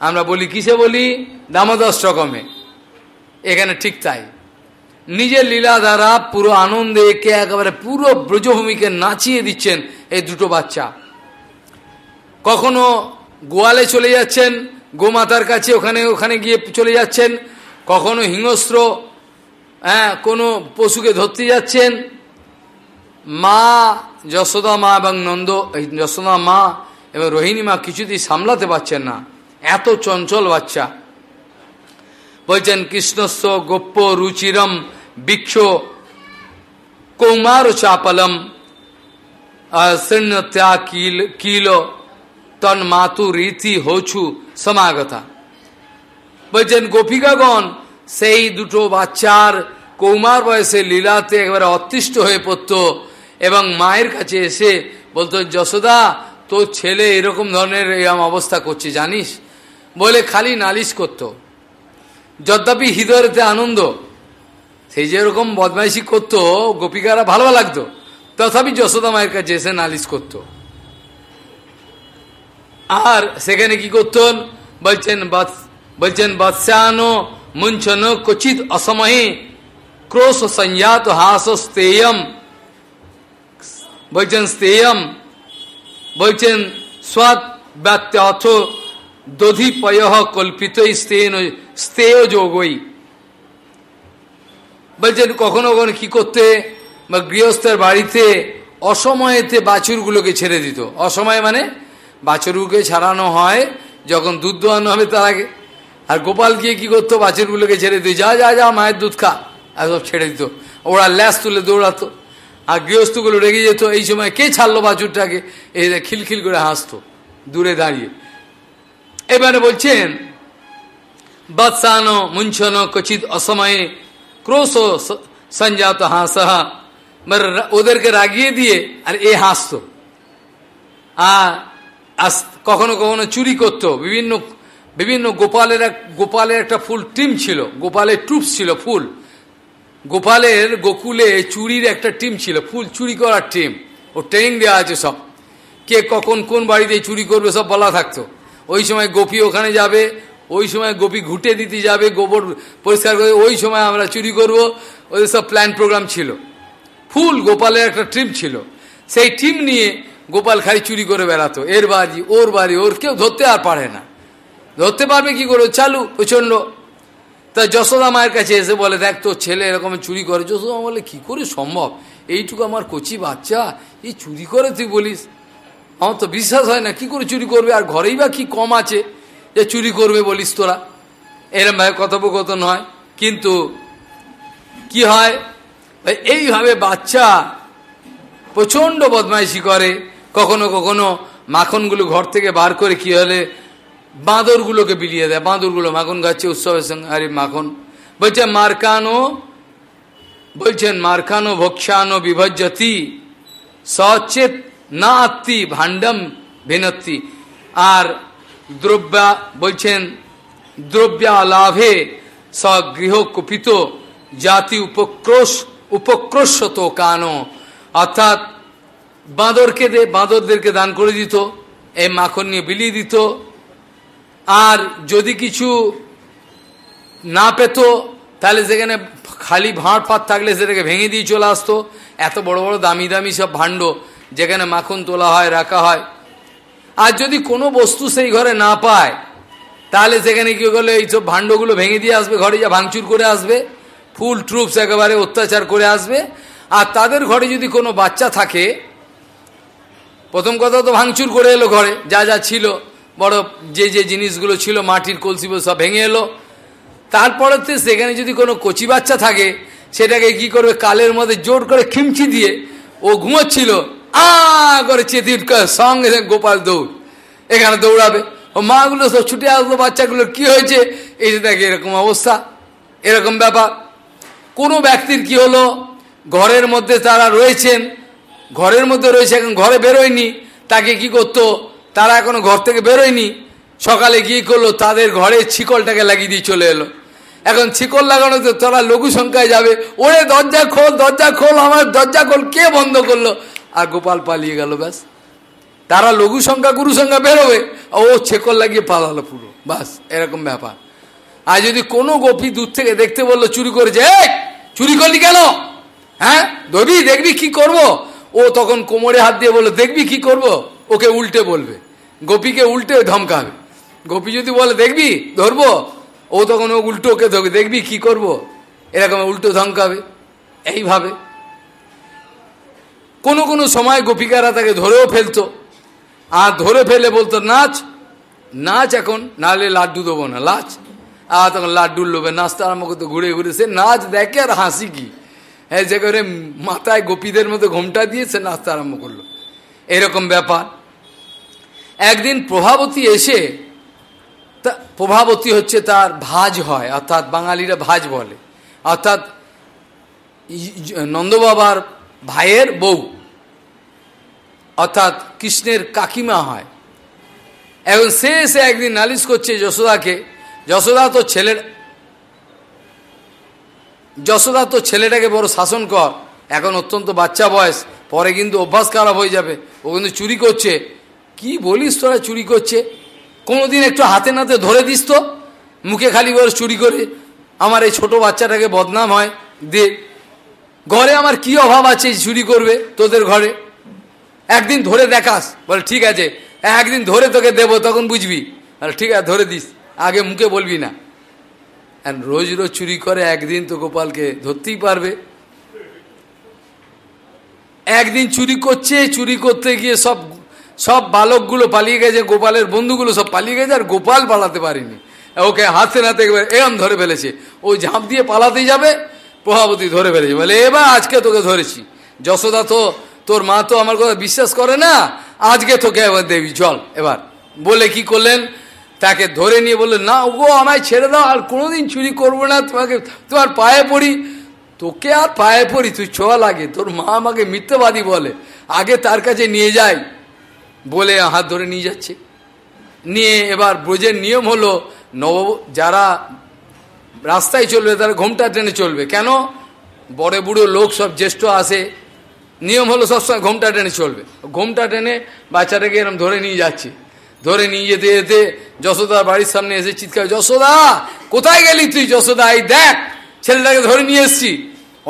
আমরা বলি। কিসে বলি? দামোদশ রকমে এখানে ঠিক তাই। নিজের লীলা দ্বারা পুরো আনন্দে একে একেবারে পুরো ব্রজভূমিকে নাচিয়ে দিচ্ছেন এই দুটো বাচ্চা। কখনো গোয়ালে চলে যাচ্ছেন, গোমাতার কাছে ওখানে ওখানে গিয়ে চলে যাচ্ছেন, কখনো হিংস্র হ্যাঁ কোনো পশুকে ধরতে যাচ্ছেন। মা যশোদা, মা এবং নন্দ যশোদা মা এবং রোহিণী মা কিছুতেই সামলাতে পারছেন না। এত চঞ্চল বাচ্চা। বলছেন কৃষ্ণস্ব গোপ্য রুচিরম বৃক্ষ কৌমার চাপলম শৃণ্যত্যা কিল কিল, তন মাতু রীতি হৌছু সমাগতা। বলছেন গোপিকাগণ সেই দুটো বাচ্চার কৌমার বয়সে লীলাতে একেবারে অতিষ্ঠ হয়ে পড়ত এবং মায়ের কাছে এসে বলতো, যশোদা, তোর ছেলে এরকম ধরনের এরকম অবস্থা করছে, জানিস? বলে খালি নালিশ করত। যদ্যপি হৃদয়তে আনন্দ, সেই যে এরকম বদমাইশি করতো, গোপিকারা ভালো লাগতো। তথাপি যশোদা মায়ের কাছে এসে নালিশ করত। আর সেখানে কি করতেন? বলছেন বলছেন বৎসানো মুঞ্চন কচিত অসময়ে ক্রোশ সংয়াত হাস স্তেয়ম। বলছেন স্তেয়ম। বলছেন, স্বাদ ব্যত্যথ দধিপয় কল্পিত স্তেয় যোগই বলছেন কখনো কখনো কি করতে বা গৃহস্থের বাড়িতে অসময়েতে বাছুরগুলোকে ছেড়ে দিত অসময়ে মানে বাছুরগুলোকে ছাড়ানো হয় যখন দুধ দোয়ানো হবে তার আগে আর গোপাল গিয়ে কি করতো? বাছুরগুলোকে ছেড়ে দিত যা যা যা, মায়ের দুধ খা। এসব ছেড়ে দিত। ওরা ল্যাস তুলে দৌড়াতো। আর গৃহস্থগুলো রেগে যেত। এই সময় কে ছাড়লো বাছুরটাকে? এই খিলখিল করে হাসতো, দূরে দাঁড়িয়ে। এবারে বলছেন, বৎসানো, মুঞ্ছন, কচিত অসময়ে ক্রোশ সঞ্জাত মানে ওদেরকে রাগিয়ে দিয়ে, আর এ হাসতো। আর কখনো কখনো চুরি করতো। বিভিন্ন বিভিন্ন গোপালের এক, গোপালের একটা ফুল টিম ছিল। গোপালের ট্রুপস ছিল ফুল। গোপালের গোকুলে চুরির একটা টিম ছিল। ফুল চুরি করার টিম। ও ট্রেনিং দেওয়া আছে সব। কে কখন কোন বাড়িতে চুরি করবে সব বলা থাকতো। ওই সময় গোপী ওখানে যাবে, ওই সময় গোপী ঘুটে দিতে যাবে, গোবর পরিষ্কার করে ওই সময় আমরা চুরি করব। ওদের সব প্ল্যান প্রোগ্রাম ছিল। ফুল গোপালের একটা টিম ছিল। সেই টিম নিয়ে গোপাল খালি চুরি করে বেড়াতো। এর বাড়ি ওর বাড়ি, ওর কেউ ধরতে আর পারে না। ধরতে পারবে কি করে? চালু, প্রচণ্ড। তা যশোদা মায়ের কাছে এসে বলে, দেখ, তোর ছেলে এরকম চুরি করে। যশোদা বলে, কি করে সম্ভব? এইটুকু আমার কচি বাচ্চা, এই চুরি করে তুই বলিস? আমার তো বিশ্বাস হয় না, কি করে চুরি করবে? আর ঘরেই বা কি কম আছে যে চুরি করবে বলিস তোরা? এরম ভাবে কথোপকথন হয়। কিন্তু কি হয়? এইভাবে বাচ্চা প্রচণ্ড বদমাইশি করে। কখনো কখনো মাখনগুলো ঘর থেকে বার করে কি হলে বাঁদরগুলোকে বিলিয়ে দেয়। বাঁদরগুলো মাখন খাচ্ছে উৎসবের সঙ্গে। আরে মাখন। বলছে, মার্কানো বলছেন, মার্কানো ভক্ষানো বিভজ্যতি সচেত না আত্মি ভাণ্ডম ভিনত্তি আর দ্রব্যা বলছেন, দ্রব্যা লাভে গৃহ কুপিত, জাতি উপক্রোশ, উপক্রোশত কানো। অর্থাৎ বাঁদরকে দে, বাঁদরদেরকে দান করে দিত এই মাখন নিয়ে বিলিয়ে দিত। আর যদি কিছু না পেত, তাহলে সেখানে খালি ভাঁড় পাত থাকলে সেটাকে ভেঙে দিয়ে চলে আসতো। এত বড় বড় দামি দামি সব ভাণ্ড। যেখানে মাখন তোলা হয়, রাখা হয়। আর যদি কোনো বস্তু সেই ঘরে না পায়, তাহলে সেখানে কি করলে এইসব ভাণ্ডগুলো ভেঙে দিয়ে আসবে, ঘরে যা ভাঙচুর করে আসবে, ফুল, ট্রুপস একেবারে অত্যাচার করে আসবে। আর তাদের ঘরে যদি কোনো বাচ্চা থাকে, প্রথম কথা তো ভাঙচুর করে এলো ঘরে, যা যা ছিল, বড় যে যে জিনিসগুলো ছিল, মাটির কলসি সব ভেঙে এলো। তারপরেতে সেখানে যদি কোনো কচি বাচ্চা থাকে, সেটাকে কি করবে, কালের মধ্যে জোর করে খিমচি দিয়ে, ও ঘুমোচ্ছিল আ করে চেতি সঙ্গে গোপাল দৌড়। এখানে দৌড়াবে। ও মাগুলো সব ছুটে আসলো, বাচ্চাগুলো কি হয়েছে? এই যে দেখে এরকম অবস্থা, এরকম ব্যাপার। কোনো ব্যক্তির কি হলো? ঘরের মধ্যে তারা রয়েছেন, ঘরের মধ্যে রয়েছে, এখন ঘরে বেরোয়নি, তাকে কি করতো? তারা এখনও ঘর থেকে বেরোয়নি। সকালে গিয়ে করল, তাদের ঘরে ছিকলটাকে লাগিয়ে দিয়ে চলে এলো। এখন ছিকল লাগানো তো তারা লঘু সংখ্যায় যাবে। ওরে দরজা খোল দরজা খোল, আমার দরজা খোল, কে বন্ধ করল? আর গোপাল পালিয়ে গেল, ব্যাস। তারা লঘু সংখ্যা, গুরু সংখ্যা বেরোবে ও ছেকল লাগিয়ে পালালো পুরো। বাস এরকম ব্যাপার। আর যদি কোনো গোপী দূর থেকে দেখতে বলল, চুরি করেছে চুরি করলি কেন? হ্যাঁ ধরবি, দেখবি কি করব। ও তখন কোমরে হাত দিয়ে বলল, দেখবি কি করব। ওকে উল্টে বলবে। গোপীকে উল্টে ধমকাবে। গোপী যদি বলে, দেখবি, ধরবো? ও তখন ও উল্টো ওকে ধরবে, দেখবি কি করব। এরকম উল্টো ধমকাবে। এইভাবে। কোনো কোনো সময় গোপিকারা তাকে ধরেও ফেলতো। আর ধরে ফেলে বলতো, নাচ নাচ এখন, নাহলে লাড্ডু দেবো না, লাচ। আর তখন লাড্ডুর লোভে নাচতে আরম্ভ করতো, ঘুরে ঘুরে। সে নাচ দেখে আর হাসি কি? হ্যাঁ যে করে মাথায় গোপীদের মতো ঘোমটা দিয়ে সে নাচতে আরম্ভ করল। এরকম ব্যাপার। একদিন প্রভাবতী এসে, তা প্রভাবতী হচ্ছে তার ভাজ হয়, অর্থাৎ বাঙালিরা ভাজ বলে। অর্থাৎ নন্দবাবার ভাইয়ের বউ। অর্থাৎ কৃষ্ণের কাকিমা হয়। এখন সে এসে একদিন নালিশ করছে যশোদাকে, যশোদা তো ছেলের যশোদা তো ছেলেটাকে বড় শাসন কর। এখন অত্যন্ত বাচ্চা বয়স। পরে কিন্তু অভ্যাস খারাপ হয়ে যাবে। ও কিন্তু চুরি করছে। কি বলিস তোরা চুরি করছে? কোনোদিন একটু হাতে নাতে ধরে দিস তো। মুখে খালি বলে চুরি করে। আমার এই ছোট বাচ্চাটাকে বদনাম হয়। দে। ঘরে আমার কি অভাব আছে চুরি করবে তোদের ঘরে? একদিন ধরে দেখাস। বলে, ঠিক আছে, একদিন ধরে তোকে দেবো, তখন বুঝবি। ঠিক আছে, ধরে দিস, আগে মুখে বলবি না। রোজ রোজ চুরি করে, একদিন তো গোপালকে ধরতেই পারবে। একদিন চুরি করছে, চুরি করতে গিয়ে সব সব বালকগুলো পালিয়ে গেছে, গোপালের বন্ধুগুলো সব পালিয়ে গেছে, আর গোপাল পালাতে পারেনি। ওকে হাতে নাতে এরম ধরে ফেলেছে। ও ঝাঁপ দিয়ে পালাতে যাবে প্রভাবতী ধরে ফেলেছে। বলে, এবার আজকে তোকে ধরেছি। যশোদা তো, তোর মা তো আমার কথা বিশ্বাস করে না। আজকে তোকে এবার দেবী, চল, এবার। বলে কি করলেন? তাকে ধরে নিয়ে বললেন না ও আমায় ছেড়ে দাও, আর কোনোদিন চুরি করব না, তোমাকে, তোমার পায়ে পড়ি। তোকে আর পায়ে পড়ি, তুই ছোঁয়া লাগে, তোর মা আমাকে মিথ্যবাদী বলে। আগে তার কাছে নিয়ে যাই। বলে হাত ধরে নিয়ে যাচ্ছে। নিয়ে এবার ব্রজের নিয়ম হলো, নব, যারা রাস্তায় চলবে, তারা ঘোমটা টেনে চলবে। কেন? বড় বুড়ো লোক, সব জ্যেষ্ঠ আসে নিয়ম হলো সবসময় ঘোমটা টেনে চলবে। ঘোমটা টেনে বাচ্চাটাকে এরম ধরে নিয়ে যাচ্ছে। ধরে নিয়ে যেতে যেতে যশোদার বাড়ির সামনে এসে চিৎকার, যশোদা, কোথায় গেলি তুই যশোদা? এই দেখ, ছেলেটাকে ধরে নিয়ে এসছি।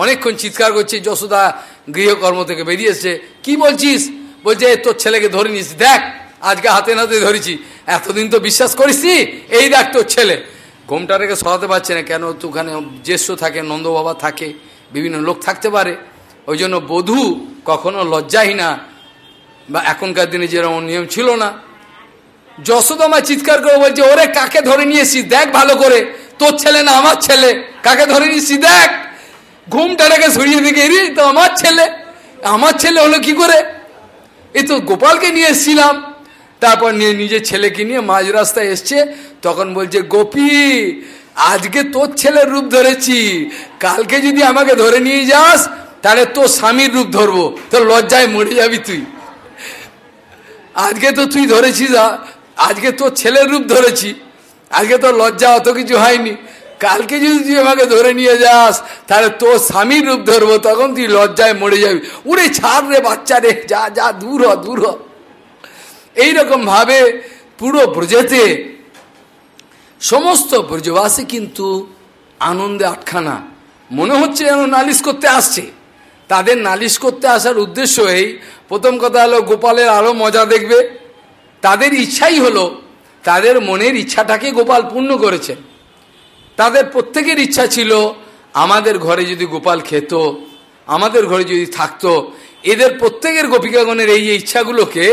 অনেকক্ষণ চিৎকার করছে, যশোদা গৃহকর্ম থেকে বেরিয়ে এসছে। কি বলছিস? বলছে তোর ছেলেকে ধরে নিয়েছি দেখ, আজকে হাতে নাতে ধরেছি। এতদিন তো বিশ্বাস করিস এই দেখ তোর ছেলে। ঘোমটাটাকে সরাতে পারছে না কেন? ওখানে জ্যেষ্ঠ থাকে, নন্দ বাবা থাকে, বিভিন্ন লোক থাকতে পারে। ওই জন্য বধূ কখনো লজ্জাহীনা বা এখনকার দিনে যেরকম নিয়ম ছিল না। যশোদমা চিৎকার করে বলছে, ওরে, কাকে ধরে নিয়েছিস? দেখ ভালো করে। তোর ছেলে না আমার ছেলে। কাকে ধরে নিয়েছি দেখ। ঘুমটাটাকে সরিয়ে দিকে তো আমার ছেলে। আমার ছেলে হলো কি করে? এই তো গোপালকে নিয়ে এসছিলাম। তারপর নিয়ে নিজের ছেলেকে নিয়ে মাঝ রাস্তায় এসছে, তখন বলছে, গোপী, আজকে তোর ছেলের রূপ ধরেছি। কালকে যদি আমাকে ধরে নিয়ে যাস, তাহলে তোর স্বামীর রূপ ধরবো। তোর লজ্জায় মরে যাবি তুই। আজকে তো তুই ধরেছিস আজকে তোর ছেলের রূপ ধরেছি। আজকে তোর লজ্জা অত কিছু হয়নি। কালকে যদি তুই আমাকে ধরে নিয়ে যাস, তাহলে তোর স্বামীর রূপ ধরবো, তখন তুই লজ্জায় মরে যাবি। উড়ে ছাড় রে বাচ্চা রে, যা যা, দূর হ দূর হ। এইরকম ভাবে পুরো ব্রজেতে সমস্ত ব্রজবাসী কিন্তু আনন্দে আটখানা। মনে হচ্ছে যেন নালিশ করতে আসছে। তাদের নালিশ করতে আসার উদ্দেশ্য এই, প্রথম কথা হলো গোপালের আরও মজা দেখবে। তাদের ইচ্ছাই হলো, তাদের মনের ইচ্ছাটাকে গোপাল পূর্ণ করেছে। তাদের প্রত্যেকের ইচ্ছা ছিল, আমাদের ঘরে যদি গোপাল খেত, আমাদের ঘরে যদি থাকতো, এদের প্রত্যেকের গোপিকাগণের এই ইচ্ছাগুলোকে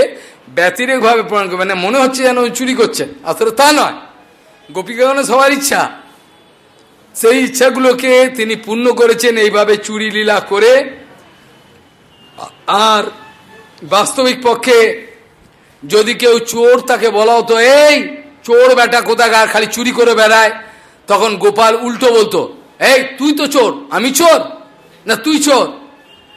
ব্যতিরেকভাবে প্রমাণ করবে। মানে মনে হচ্ছে যেন চুরি করছে। আসলে তা নয়। গোপিকাগণের সবার ইচ্ছা। সেই ইচ্ছাগুলোকে তিনি পূর্ণ করেছেন এইভাবে চুরি লীলা করে। আর বাস্তবিক পক্ষে যদি কেউ চোর তাকে বলা হতো, এই চোর বেটা কোথাকার? খালি চুরি করে বেড়ায়। তখন গোপাল উল্টো বলতো, এই, তুই তো চোর, আমি চোর, না তুই চোর?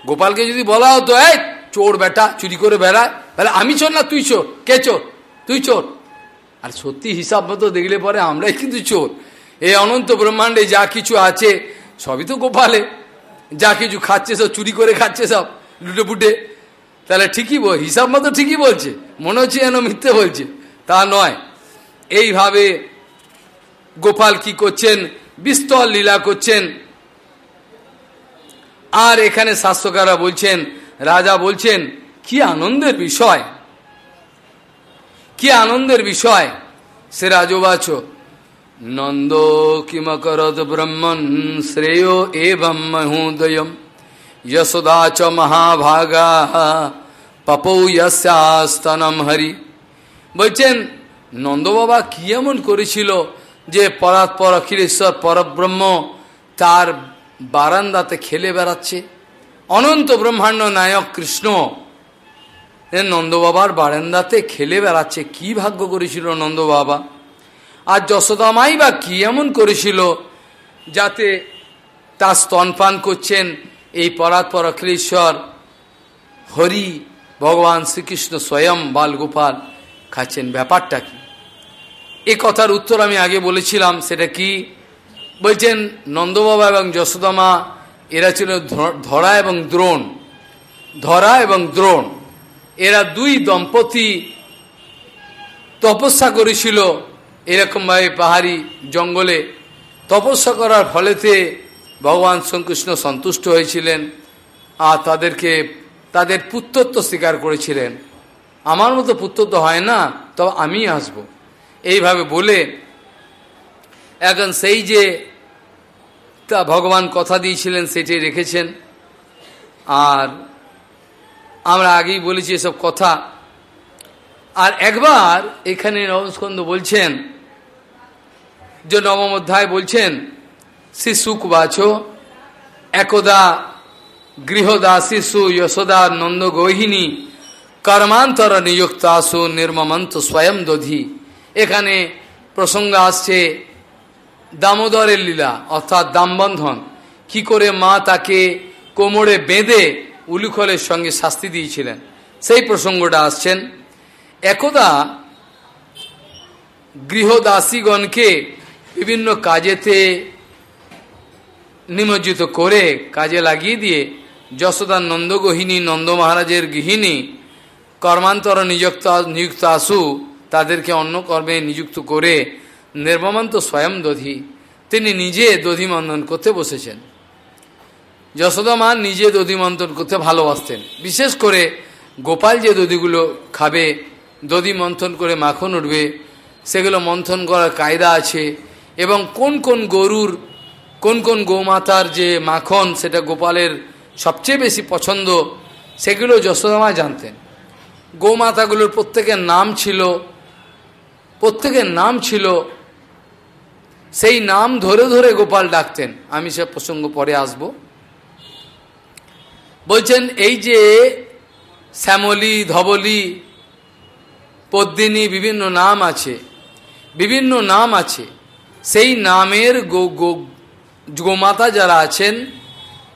গোপালকে যদি বলা হতো, এই চোর বেটা, চুরি করে বেড়ায়। তাহলে আমি চোর না তুই চোর? কে চোর? তুই চোর। আর সত্যি হিসাব মতো দেখলে পরে আমরাই কিন্তু চোর। এই অনন্ত ব্রহ্মাণ্ডে যা কিছু আছে, সবই তো গোপালে। যা কিছু খাচ্ছে সব, চুরি করে খাচ্ছে সব, লুটে পুটে। তাহলে ঠিকই বল, হিসাব মতো ঠিকই বলছে। মনে হচ্ছে যেন মিথ্যে বলছে। তা নয়। এইভাবে গোপাল কি করছেন? বিস্তর লীলা করছেন। আর এখানে শাস্ত্রকারা বলছেন রাজা বলছেন, কি আনন্দের বিষয়? কি আনন্দের বিষয়? সে রাজবাচ, নন্দ কিমকরত ব্রহ্মণ শ্রেয় এবং মহোদয় যশোদা চ মহাভাগা পপৌ ইয়াস্তনম হরি। বলছেন, নন্দবাবা কি এমন করেছিল যে পরাৎপর অখিলেশ্বর পরব্রহ্ম তার বারান্দাতে খেলে বেড়াচ্ছে? অনন্ত ব্রহ্মাণ্ড নায়ক কৃষ্ণ। নন্দবাবার বারান্দাতে খেলে বেড়াচ্ছে, কি ভাগ্য করেছিল নন্দবাবা? আর যশোদামাই বা কি এমন করেছিল যাতে তার স্তনপান করছেন এই পরাৎপর অখিলেশ্বর হরি ভগবান শ্রীকৃষ্ণ স্বয়ং বালগোপাল খাচ্ছেন, ব্যাপারটা কি? এ কথার উত্তর আমি আগে বলেছিলাম, সেটা কি? বলছেন, নন্দবাবা এবং যশোদামা এরা ছিল ধরা এবং দ্রোণ। ধরা এবং দ্রোণ। এরা দুই দম্পতি তপস্যা করেছিল এরকমভাবে পাহাড়ি জঙ্গলে। তপস্যা করার ফলেতে ভগবান শ্রীকৃষ্ণ সন্তুষ্ট হয়েছিলেন আর তাদেরকে, তাদের পুত্রত্ব স্বীকার করেছিলেন। আমার মতো পুত্রত্ব হয় না, তবে আমি আসব। এইভাবে বলে, এখন সেই যে তা ভগবান কথা দিয়েছিলেন সেটি রেখেছেন। আর আমরা আগেই বলেছি এসব কথা। আর একবার এখানে নবস্কন্দ বলছেন, যে নবম অধ্যায় বলছেন শ্রী সুকবাচ একদা গৃহদাসী সু যশোদা নন্দ গহিনী, কর্মান্তর নিযুক্তাসু নির্মমন্ত স্বয়ং দধি। এখানে প্রসঙ্গ আসছে দামোদরের লীলা, অর্থাৎ দামবন্ধন। কি করে মা তাকে কোমরে বেঁধে উলুখলের সঙ্গে শাস্তি দিয়েছিলেন? সেই প্রসঙ্গটা আসছেন। একদা গৃহদাসীগণকে বিভিন্ন কাজেতে নিমজ্জিত করে কাজে লাগিয়ে দিয়ে যশোদা নন্দগহিনী নন্দ মহারাজের গৃহিণী, কর্মান্তর নিযুক্ত নিযুক্ত আসু তাদেরকে অন্য কর্মে নিযুক্ত করে নির্মমন্ত স্বয়ং দধি। তিনি নিজে দধি মন্থন করতে বসেছেন। যশোদা মা নিজে দধি মন্থন করতে ভালোবাসতেন। বিশেষ করে গোপাল যে দধিগুলো খাবে, দধি মন্থন করে মাখন উঠবে, সেগুলো মন্থন করার কায়দা আছে এবং কোন কোন গরুর, কোন কোন গৌমাতার যে মাখন সেটা গোপালের সবচেয়ে বেশি পছন্দ, সেগুলো যশোদামা জানতেন। গৌমাতাগুলোর প্রত্যেকের নাম ছিল, প্রত্যেকের নাম ছিল সেই নাম ধরে ধরে গোপাল ডাকতেন। আমি সে প্রসঙ্গ পরে আসব। বলছেন, এই যে শ্যামলী, ধবলী, পদ্মিনী বিভিন্ন নাম আছে, বিভিন্ন নাম আছে, সেই নামের গো গো, গোমাতা যারা আছেন,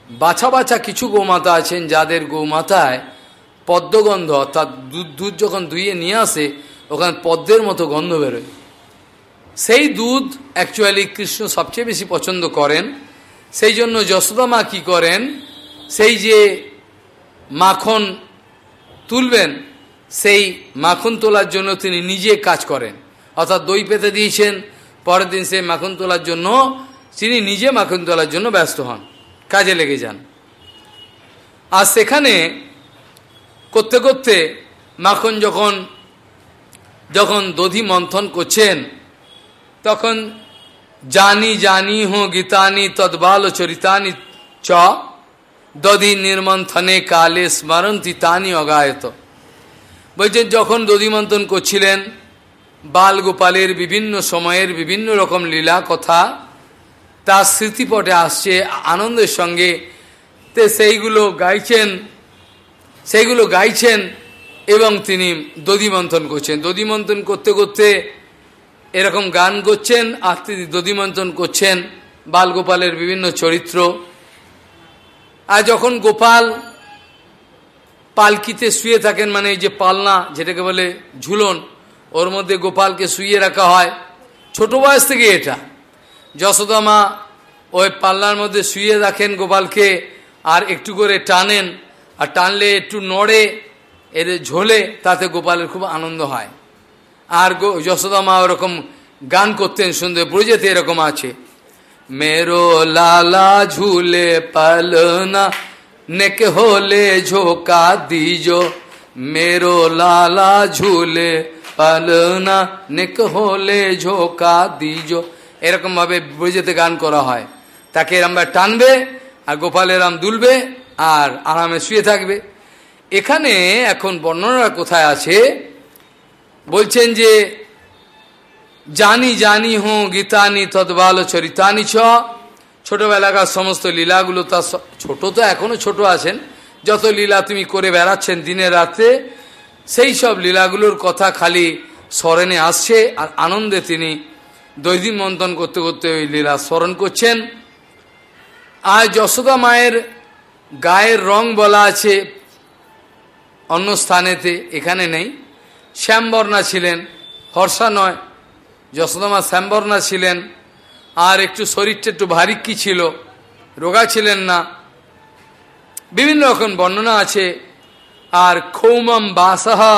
বাছা বাছা কিছু গোমাতা আছেন, যাদের গোমাতায় পদ্মগন্ধ অর্থাৎ দুধ দুধ যখন ধুয়ে নিয়ে আসে, ওখানে পদ্মের মতো গন্ধ বেরোয়। সেই দুধ অ্যাকচুয়ালি কৃষ্ণ সবচেয়ে বেশি পছন্দ করেন। সেই জন্য যশোদা মা কী করেন? সেই যে মাখন তুলবেন, সেই মাখন তোলার জন্য তিনি নিজে কাজ করেন। অর্থাৎ দই পেতে দিয়েছেন, পরের দিন সেই মাখন তোলার জন্য তিনি নিজে মাখন তোলার জন্য ব্যস্ত হন, কাজে লেগে যান। আর সেখানে করতে করতে মাখন যখন যখন দধি মন্থন করছেন তখন জানি জানি হো গীতানি তদ্বাল চরিতানি চ দধি নির্মন্থনে কালে স্মরন্তি তানি অগায়ত। বলছেন যখন দধি মন্থন করছিলেন, বাল গোপালের বিভিন্ন সময়ের বিভিন্ন রকম লীলা কথা, তার স্মৃতিপটে আসছে আনন্দের সঙ্গে। তে সেইগুলো গাইছেন সেইগুলো গাইছেন এবং তিনি দধি মন্থন করছেন। দধি মন্থন করতে করতে এরকম গান করছেন আর তিনি দধি মন্থন করছেন, বালগোপালের বিভিন্ন চরিত্র। আর যখন গোপাল পালকিতে শুয়ে থাকেন মানে এই যে পালনা যেটাকে বলে ঝুলন, ওর মধ্যে গোপালকে শুয়ে রাখা হয়। ছোট বয়স থেকে এটা। যশোদামা ওই পাল্লার মধ্যে শুয়ে রাখেন গোপালকে আর একটু করে টানেন। আর টানলে একটু নড়ে, এদের ঝোলে, তাতে গোপালের খুব আনন্দ হয়। আর যশোদা মা ওরকম গান করতেন সুন্দর ব্রজেতে এরকম আছে। মেরো লালা ঝুলে পালনা, নেক হলে ঝোকা দিজো। মেরো লালা ঝুলে পালনা, নেক হলে ঝোকা দিজো। এরকম ভাবে ব্রজেতে গান করা হয়। তাকে এরম টানবে, আর গোপাল এরাম দুলবে, আর আরামে শুয়ে থাকবে। এখানে এখন বর্ণনা কোথায় আছে? বলছেন যে, জানি জানি হুঁ, গীতানি তৎবাল চরিতানি ছ। ছোটবেলাকার সমস্ত লীলাগুলো তার ছোট তো এখনও ছোট আছেন। যত লীলা তুমি করে বেড়াচ্ছেন দিনে রাতে, সেই সব লীলাগুলোর কথা খালি স্মরণে আসছে আর আনন্দে তিনি দৈদিন মন্থন করতে করতে ওই লীলা স্মরণ করছেন। আর যশোদা মায়ের গায়ের রং বলা আছে, অন্য স্থানেতে, এখানে নেই। শ্যামবর্ণা ছিলেন, হর্ষা নয়, যশোদামা শ্যামবর্ণা ছিলেন, আর একটু শরীরটা একটু ভারী কি ছিল, রোগা ছিলেন না। বিভিন্ন রকম বর্ণনা আছে, আর ক্ষৌমম বাসাহা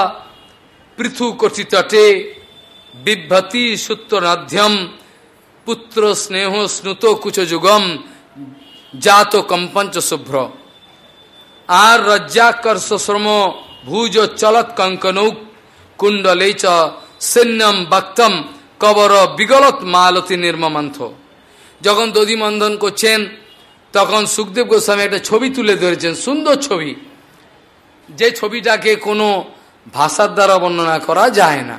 পৃথু তটে বিভ্রতি সূত্রনাধ্যম পুত্র স্নেহ স্নুত কুচযুগম জাত কম্পঞ্চ শুভ্র। আর রজ্জাকর্ষ শ্রম ভুজ চলত কঙ্কনৌক কুণ্ডলে চ সৈন্যম বক্তম কবর বিগলত মালতি নির্মমন্থ। যখন দধি মন্ধন করছেন, তখন সুখদেব গোস্বামী একটা ছবি তুলে ধরেছেন, সুন্দর ছবি। যে ছবিটাকে কোনো ভাষার দ্বারা বর্ণনা করা যায় না।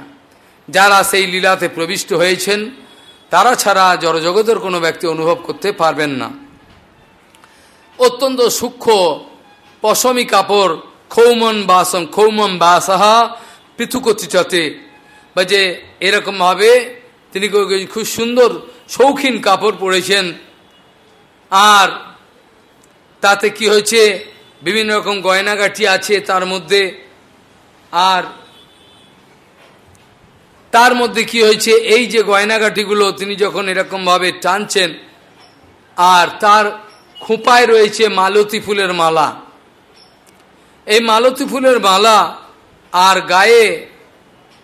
যারা সেই লীলাতে প্রবিষ্ট হয়েছেন, তারা ছাড়া জড়জগতের কোনো ব্যক্তি অনুভব করতে পারবেন না। অত্যন্ত সূক্ষ্ম পশমি কাপড় খৌমন বাসম খৌমন বাসাহা পৃথুকচিচতে। বা যে এরকমভাবে তিনি খুব সুন্দর শৌখিন কাপড় পরেছেন। আর তাতে কি হয়েছে? বিভিন্ন রকম গয়নাগাটি আছে তার মধ্যে। আর তার মধ্যে কি হয়েছে? এই যে গয়নাগাটিগুলো তিনি যখন এরকমভাবে টানছেন, আর তার খোঁপায় রয়েছে মালতী ফুলের মালা। এই মালতী ফুলের মালা আর গায়ে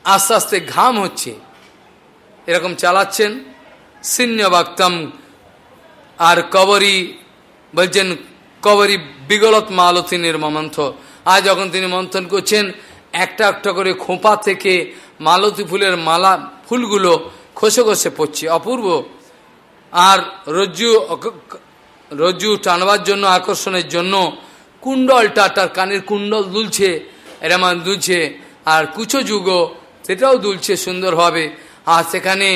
আস্তে আস্তে ঘাম হচ্ছে। এরকম চালাচ্ছেন বাক্তম আর কবরী বলছেন, কবরী বিগলত মালতী নির্মন্থ আর যখন তিনি মন্থন করছেন, একটা একটা করে খোঁপা থেকে মালতী ফুলের মালা, ফুলগুলো খসে খসে পড়ছে, অপূর্ব। আর রজ্জু রজ্জু টানবার জন্য, আকর্ষণের জন্য কুণ্ডলটা তার কানের কুণ্ডল দুলছে। এরামান দুলছে, আর কুচো যুগ সেটাও দুলছে সুন্দরভাবে আর সেখানে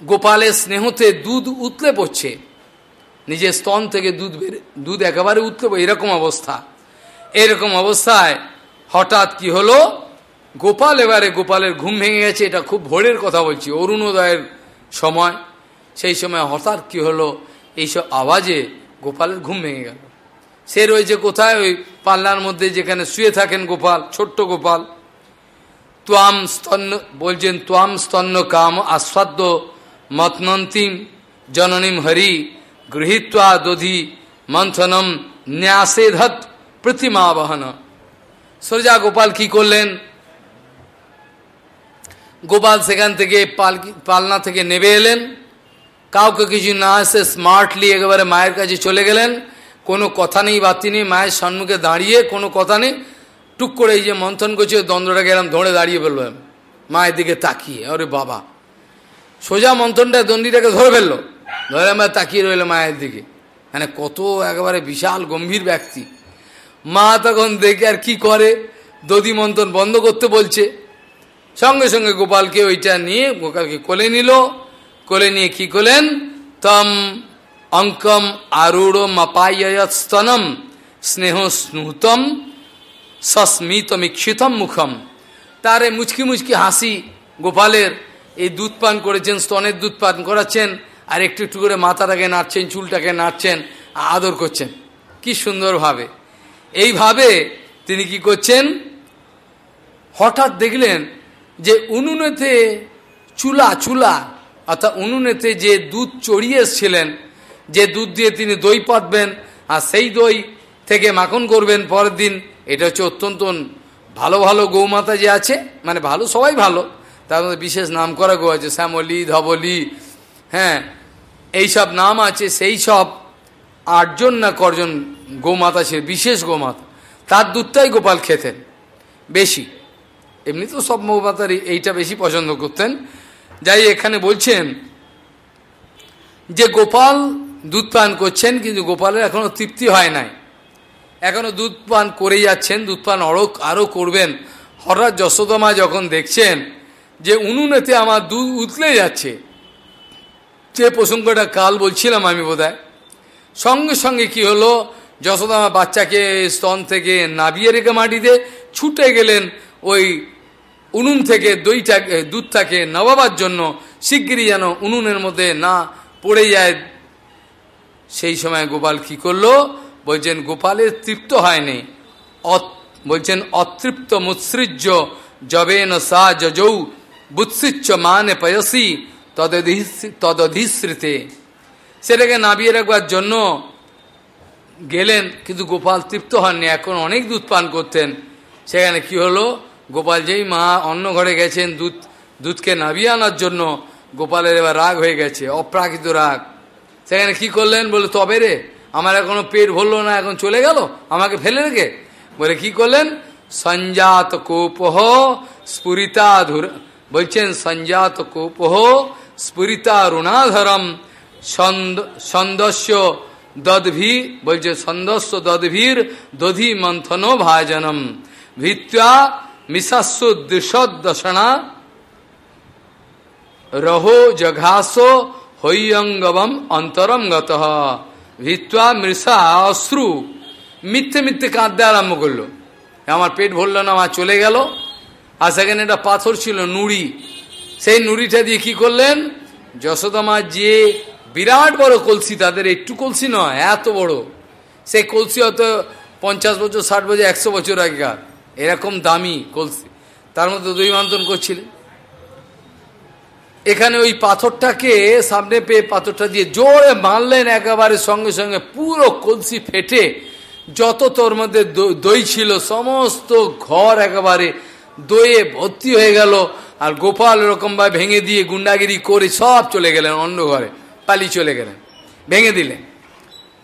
গোপালের স্নেহতে দুধ উতলে পড়ছে। নিজের স্তন থেকে দুধ দুধ একেবারে উতলে এরকম অবস্থা। এরকম অবস্থায় হঠাৎ কি হলো? গোপাল এবারে গোপালের ঘুম ভেঙে গেছে, এটা খুব ভোরের কথা বলছি, অরুণোদয়ের সময়। সেই সময় হঠাৎ কি হলো? এইসব আওয়াজে গোপালের ঘুম ভেঙে গেল। সে রয়েছে কোথায়? ওই পাল্লার মধ্যে যেখানে শুয়ে থাকেন গোপাল, ছোট্ট গোপাল। তোয়াম স্তন্য বলছেন তোয়াম স্তন্য কাম আস্বাদ্য মতনন্তিম জননীম হরি গৃহীত্বা দধি মন্থনম ন্যাসেধত প্রতিমা বহন সোজা গোপাল কি করলেন? গোপাল সেখান থেকে পালনা থেকে নেবে এলেন। কাউকে কিছু না এসে স্মার্টলি একেবারে মায়ের কাছে চলে গেলেন। কোনো কথা নেই বাতি নেই মায়ের সম্মুখে দাঁড়িয়ে কোনো কথা নেই, টুক করে এই যে মন্থন করছে, দ্বন্দ্বটা গেলাম, ধরে দাঁড়িয়ে ফেলল মায়ের দিকে তাকিয়ে, আরে বাবা। সোজা মন্থনটা দণ্ডিটাকে ধরে ফেলল, ধরে আমরা তাকিয়ে রইল মায়ের দিকে। মানে কত একেবারে বিশাল গম্ভীর ব্যক্তি। মা তখন দেখে আর কি করে, দধি মন্থন বন্ধ করতে বলছে। সঙ্গে সঙ্গে গোপালকে ওইটা নিয়ে গোপালকে কোলে নিল, কোলে নিয়ে কি করলেন? তম অঙ্কম আরূঢ় মাপায়স্তনম স্নেহ স্নুতম সস্মিতমিক্ষিতম মুখম। তারে মুচকি মুচকি হাসি গোপালের। এই দুধ পান করেছেন, স্তনের দুধ পান করাচ্ছেন, আর একটু একটু করে মাথাটাকে নাড়ছেন, চুলটাকে নাড়ছেন, আদর করছেন। কি সুন্দরভাবে এইভাবে তিনি কি করছেন? হঠাৎ দেখলেন যে উনুনেতে চুলা চুলা, অর্থাৎ উনুনেতে যে দুধ চড়িয়ে এসছিলেন যে দুধ দিয়ে তিনি দই পাতবেন আর সেই দই থেকে মাখন করবেন পরের দিন, এটা হচ্ছে অত্যন্ত ভালো ভালো গৌমাতা যে আছে মানে ভালো, সবাই ভালো, তার মধ্যে বিশেষ নাম করা গো আছে, শ্যামলি, ধবলি হ্যাঁ এইসব নাম আছে, সেই সব আটজন না কজন গোমাতা ছিল, বিশেষ গোমাতা। তার দুধটাই গোপাল খেতেন, বেশি। এমনি তো সব গোমাতারই এইটা বেশি পছন্দ করতেন। যাই এখানে বলছেন যে গোপাল দুধ পান করছেন কিন্তু গোপালের এখনও তৃপ্তি হয় নাই। এখনও দুধ পান করে যাচ্ছেন, দুধ পান আরও আরও করবেন। হঠাৎ যশোদমা যখন দেখছেন যে উনুনেতে আমার দুধ উতলে যাচ্ছে যে প্রসঙ্গটা কাল বলছিলাম আমি বোধহয়। সঙ্গে সঙ্গে কি হলো যশোদামা বাচ্চাকে স্তন থেকে নাবিয়ে রেখে মাটিতে ছুটে গেলেন ওই উনুন থেকে দইটাকে, দুধটাকে নবাবার জন্য শিগগিরই যেন উনুনের মধ্যে না পড়ে যায় সেই সময় গোপাল কি করল? বলছেন, গোপালের তৃপ্ত হয়নি। বলছেন, অতৃপ্ত মুৎসৃজ্য জবেন সা যৌ বুৎসৃচ্ছ মানে পয়সী তদধিশ্রিতে সেটাকে নাবিয়ে রাখবার জন্য গেলেন, কিন্তু গোপাল তৃপ্ত হননি। এখন অনেক দুধ পান করতেন। সেখানে কি হলো? গোপাল যেই মা অন্য ঘরে গেছেন দুধ, দুধকে নাবিয়ে আনার জন্য গোপালের এবার রাগ হয়ে গেছে, অপ্রাকৃত রাগ। সেখানে কি করলেন? বলে তবে রে, আমার এখনও পেট ভরলো না, এখন চলে গেল, আমাকে ফেলে রেখে। বলে, কি করলেন? সঞ্জাত কোপহ স্ফুরিতা বলছেন, সঞ্জাত কোপহ স্ফুরিতা রুণাধরম সন্দস্য দধভি বলছে সন্দস্য দধভীর দধি মন্থন ভাজনম। ভিত্তা মিশাস্য দৃশদশনা রহো জঘাসো হৈয়ঙ্গবম অন্তরম গত ভিত্তা মৃষা অশ্রু মিথ্যে মিথ্যে কাঁদতে আরম্ভ করল। আমার পেট ভরল না, আমার চলে গেল। আর সেখানে একটা পাথর ছিল, নুড়ি। সেই নুড়িটা দিয়ে কি করলেন? যশোদামা যে বিরাট বড় কলসি, তাদের একটু কলসি নয়, এত বড়। সেই কলসি হয়তো পঞ্চাশ বছর, ষাট বছর, একশো বছর আগেকার। এরকম দামি কলসি। তার মধ্যে দই মান্তন করছিলেন। এখানে ওই পাথরটাকে সামনে পেয়ে পাথরটা দিয়ে জোরে মারলেন একেবারে সঙ্গে সঙ্গে পুরো কলসি ফেটে। যত তোর মধ্যে দই ছিল, সমস্ত ঘর একেবারে দইয়ে ভর্তি হয়ে গেল। আর গোপাল এরকমভাবে ভেঙে দিয়ে গুন্ডাগিরি করে সব চলে গেলেন অন্য ঘরে পালি চলে গেলেন। ভেঙে দিলেন।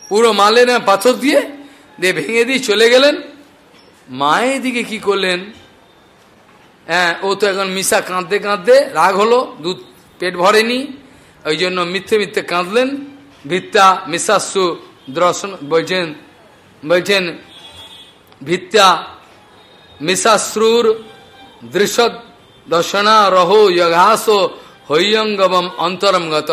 পুরো মারলেন পাথর দিয়ে দিয়ে ভেঙে দিয়ে চলে গেলেন। মায়ের দিকে কি করলেন? হ্যাঁ ও তো এখন মিশা কাঁদতে কাঁদতে রাগ হলো, দুধ পেট ভরেনি, ওই জন্য মিথ্যে মিথ্যে কাঁদলেন। ভিত্তা মিশাস্য দর্শন বলছেন বলছেন, ভিত্তা মিশাশ্রুর দৃশ দর্শনা রহো যঘাস হৈয়ঙ্গম অন্তরম গত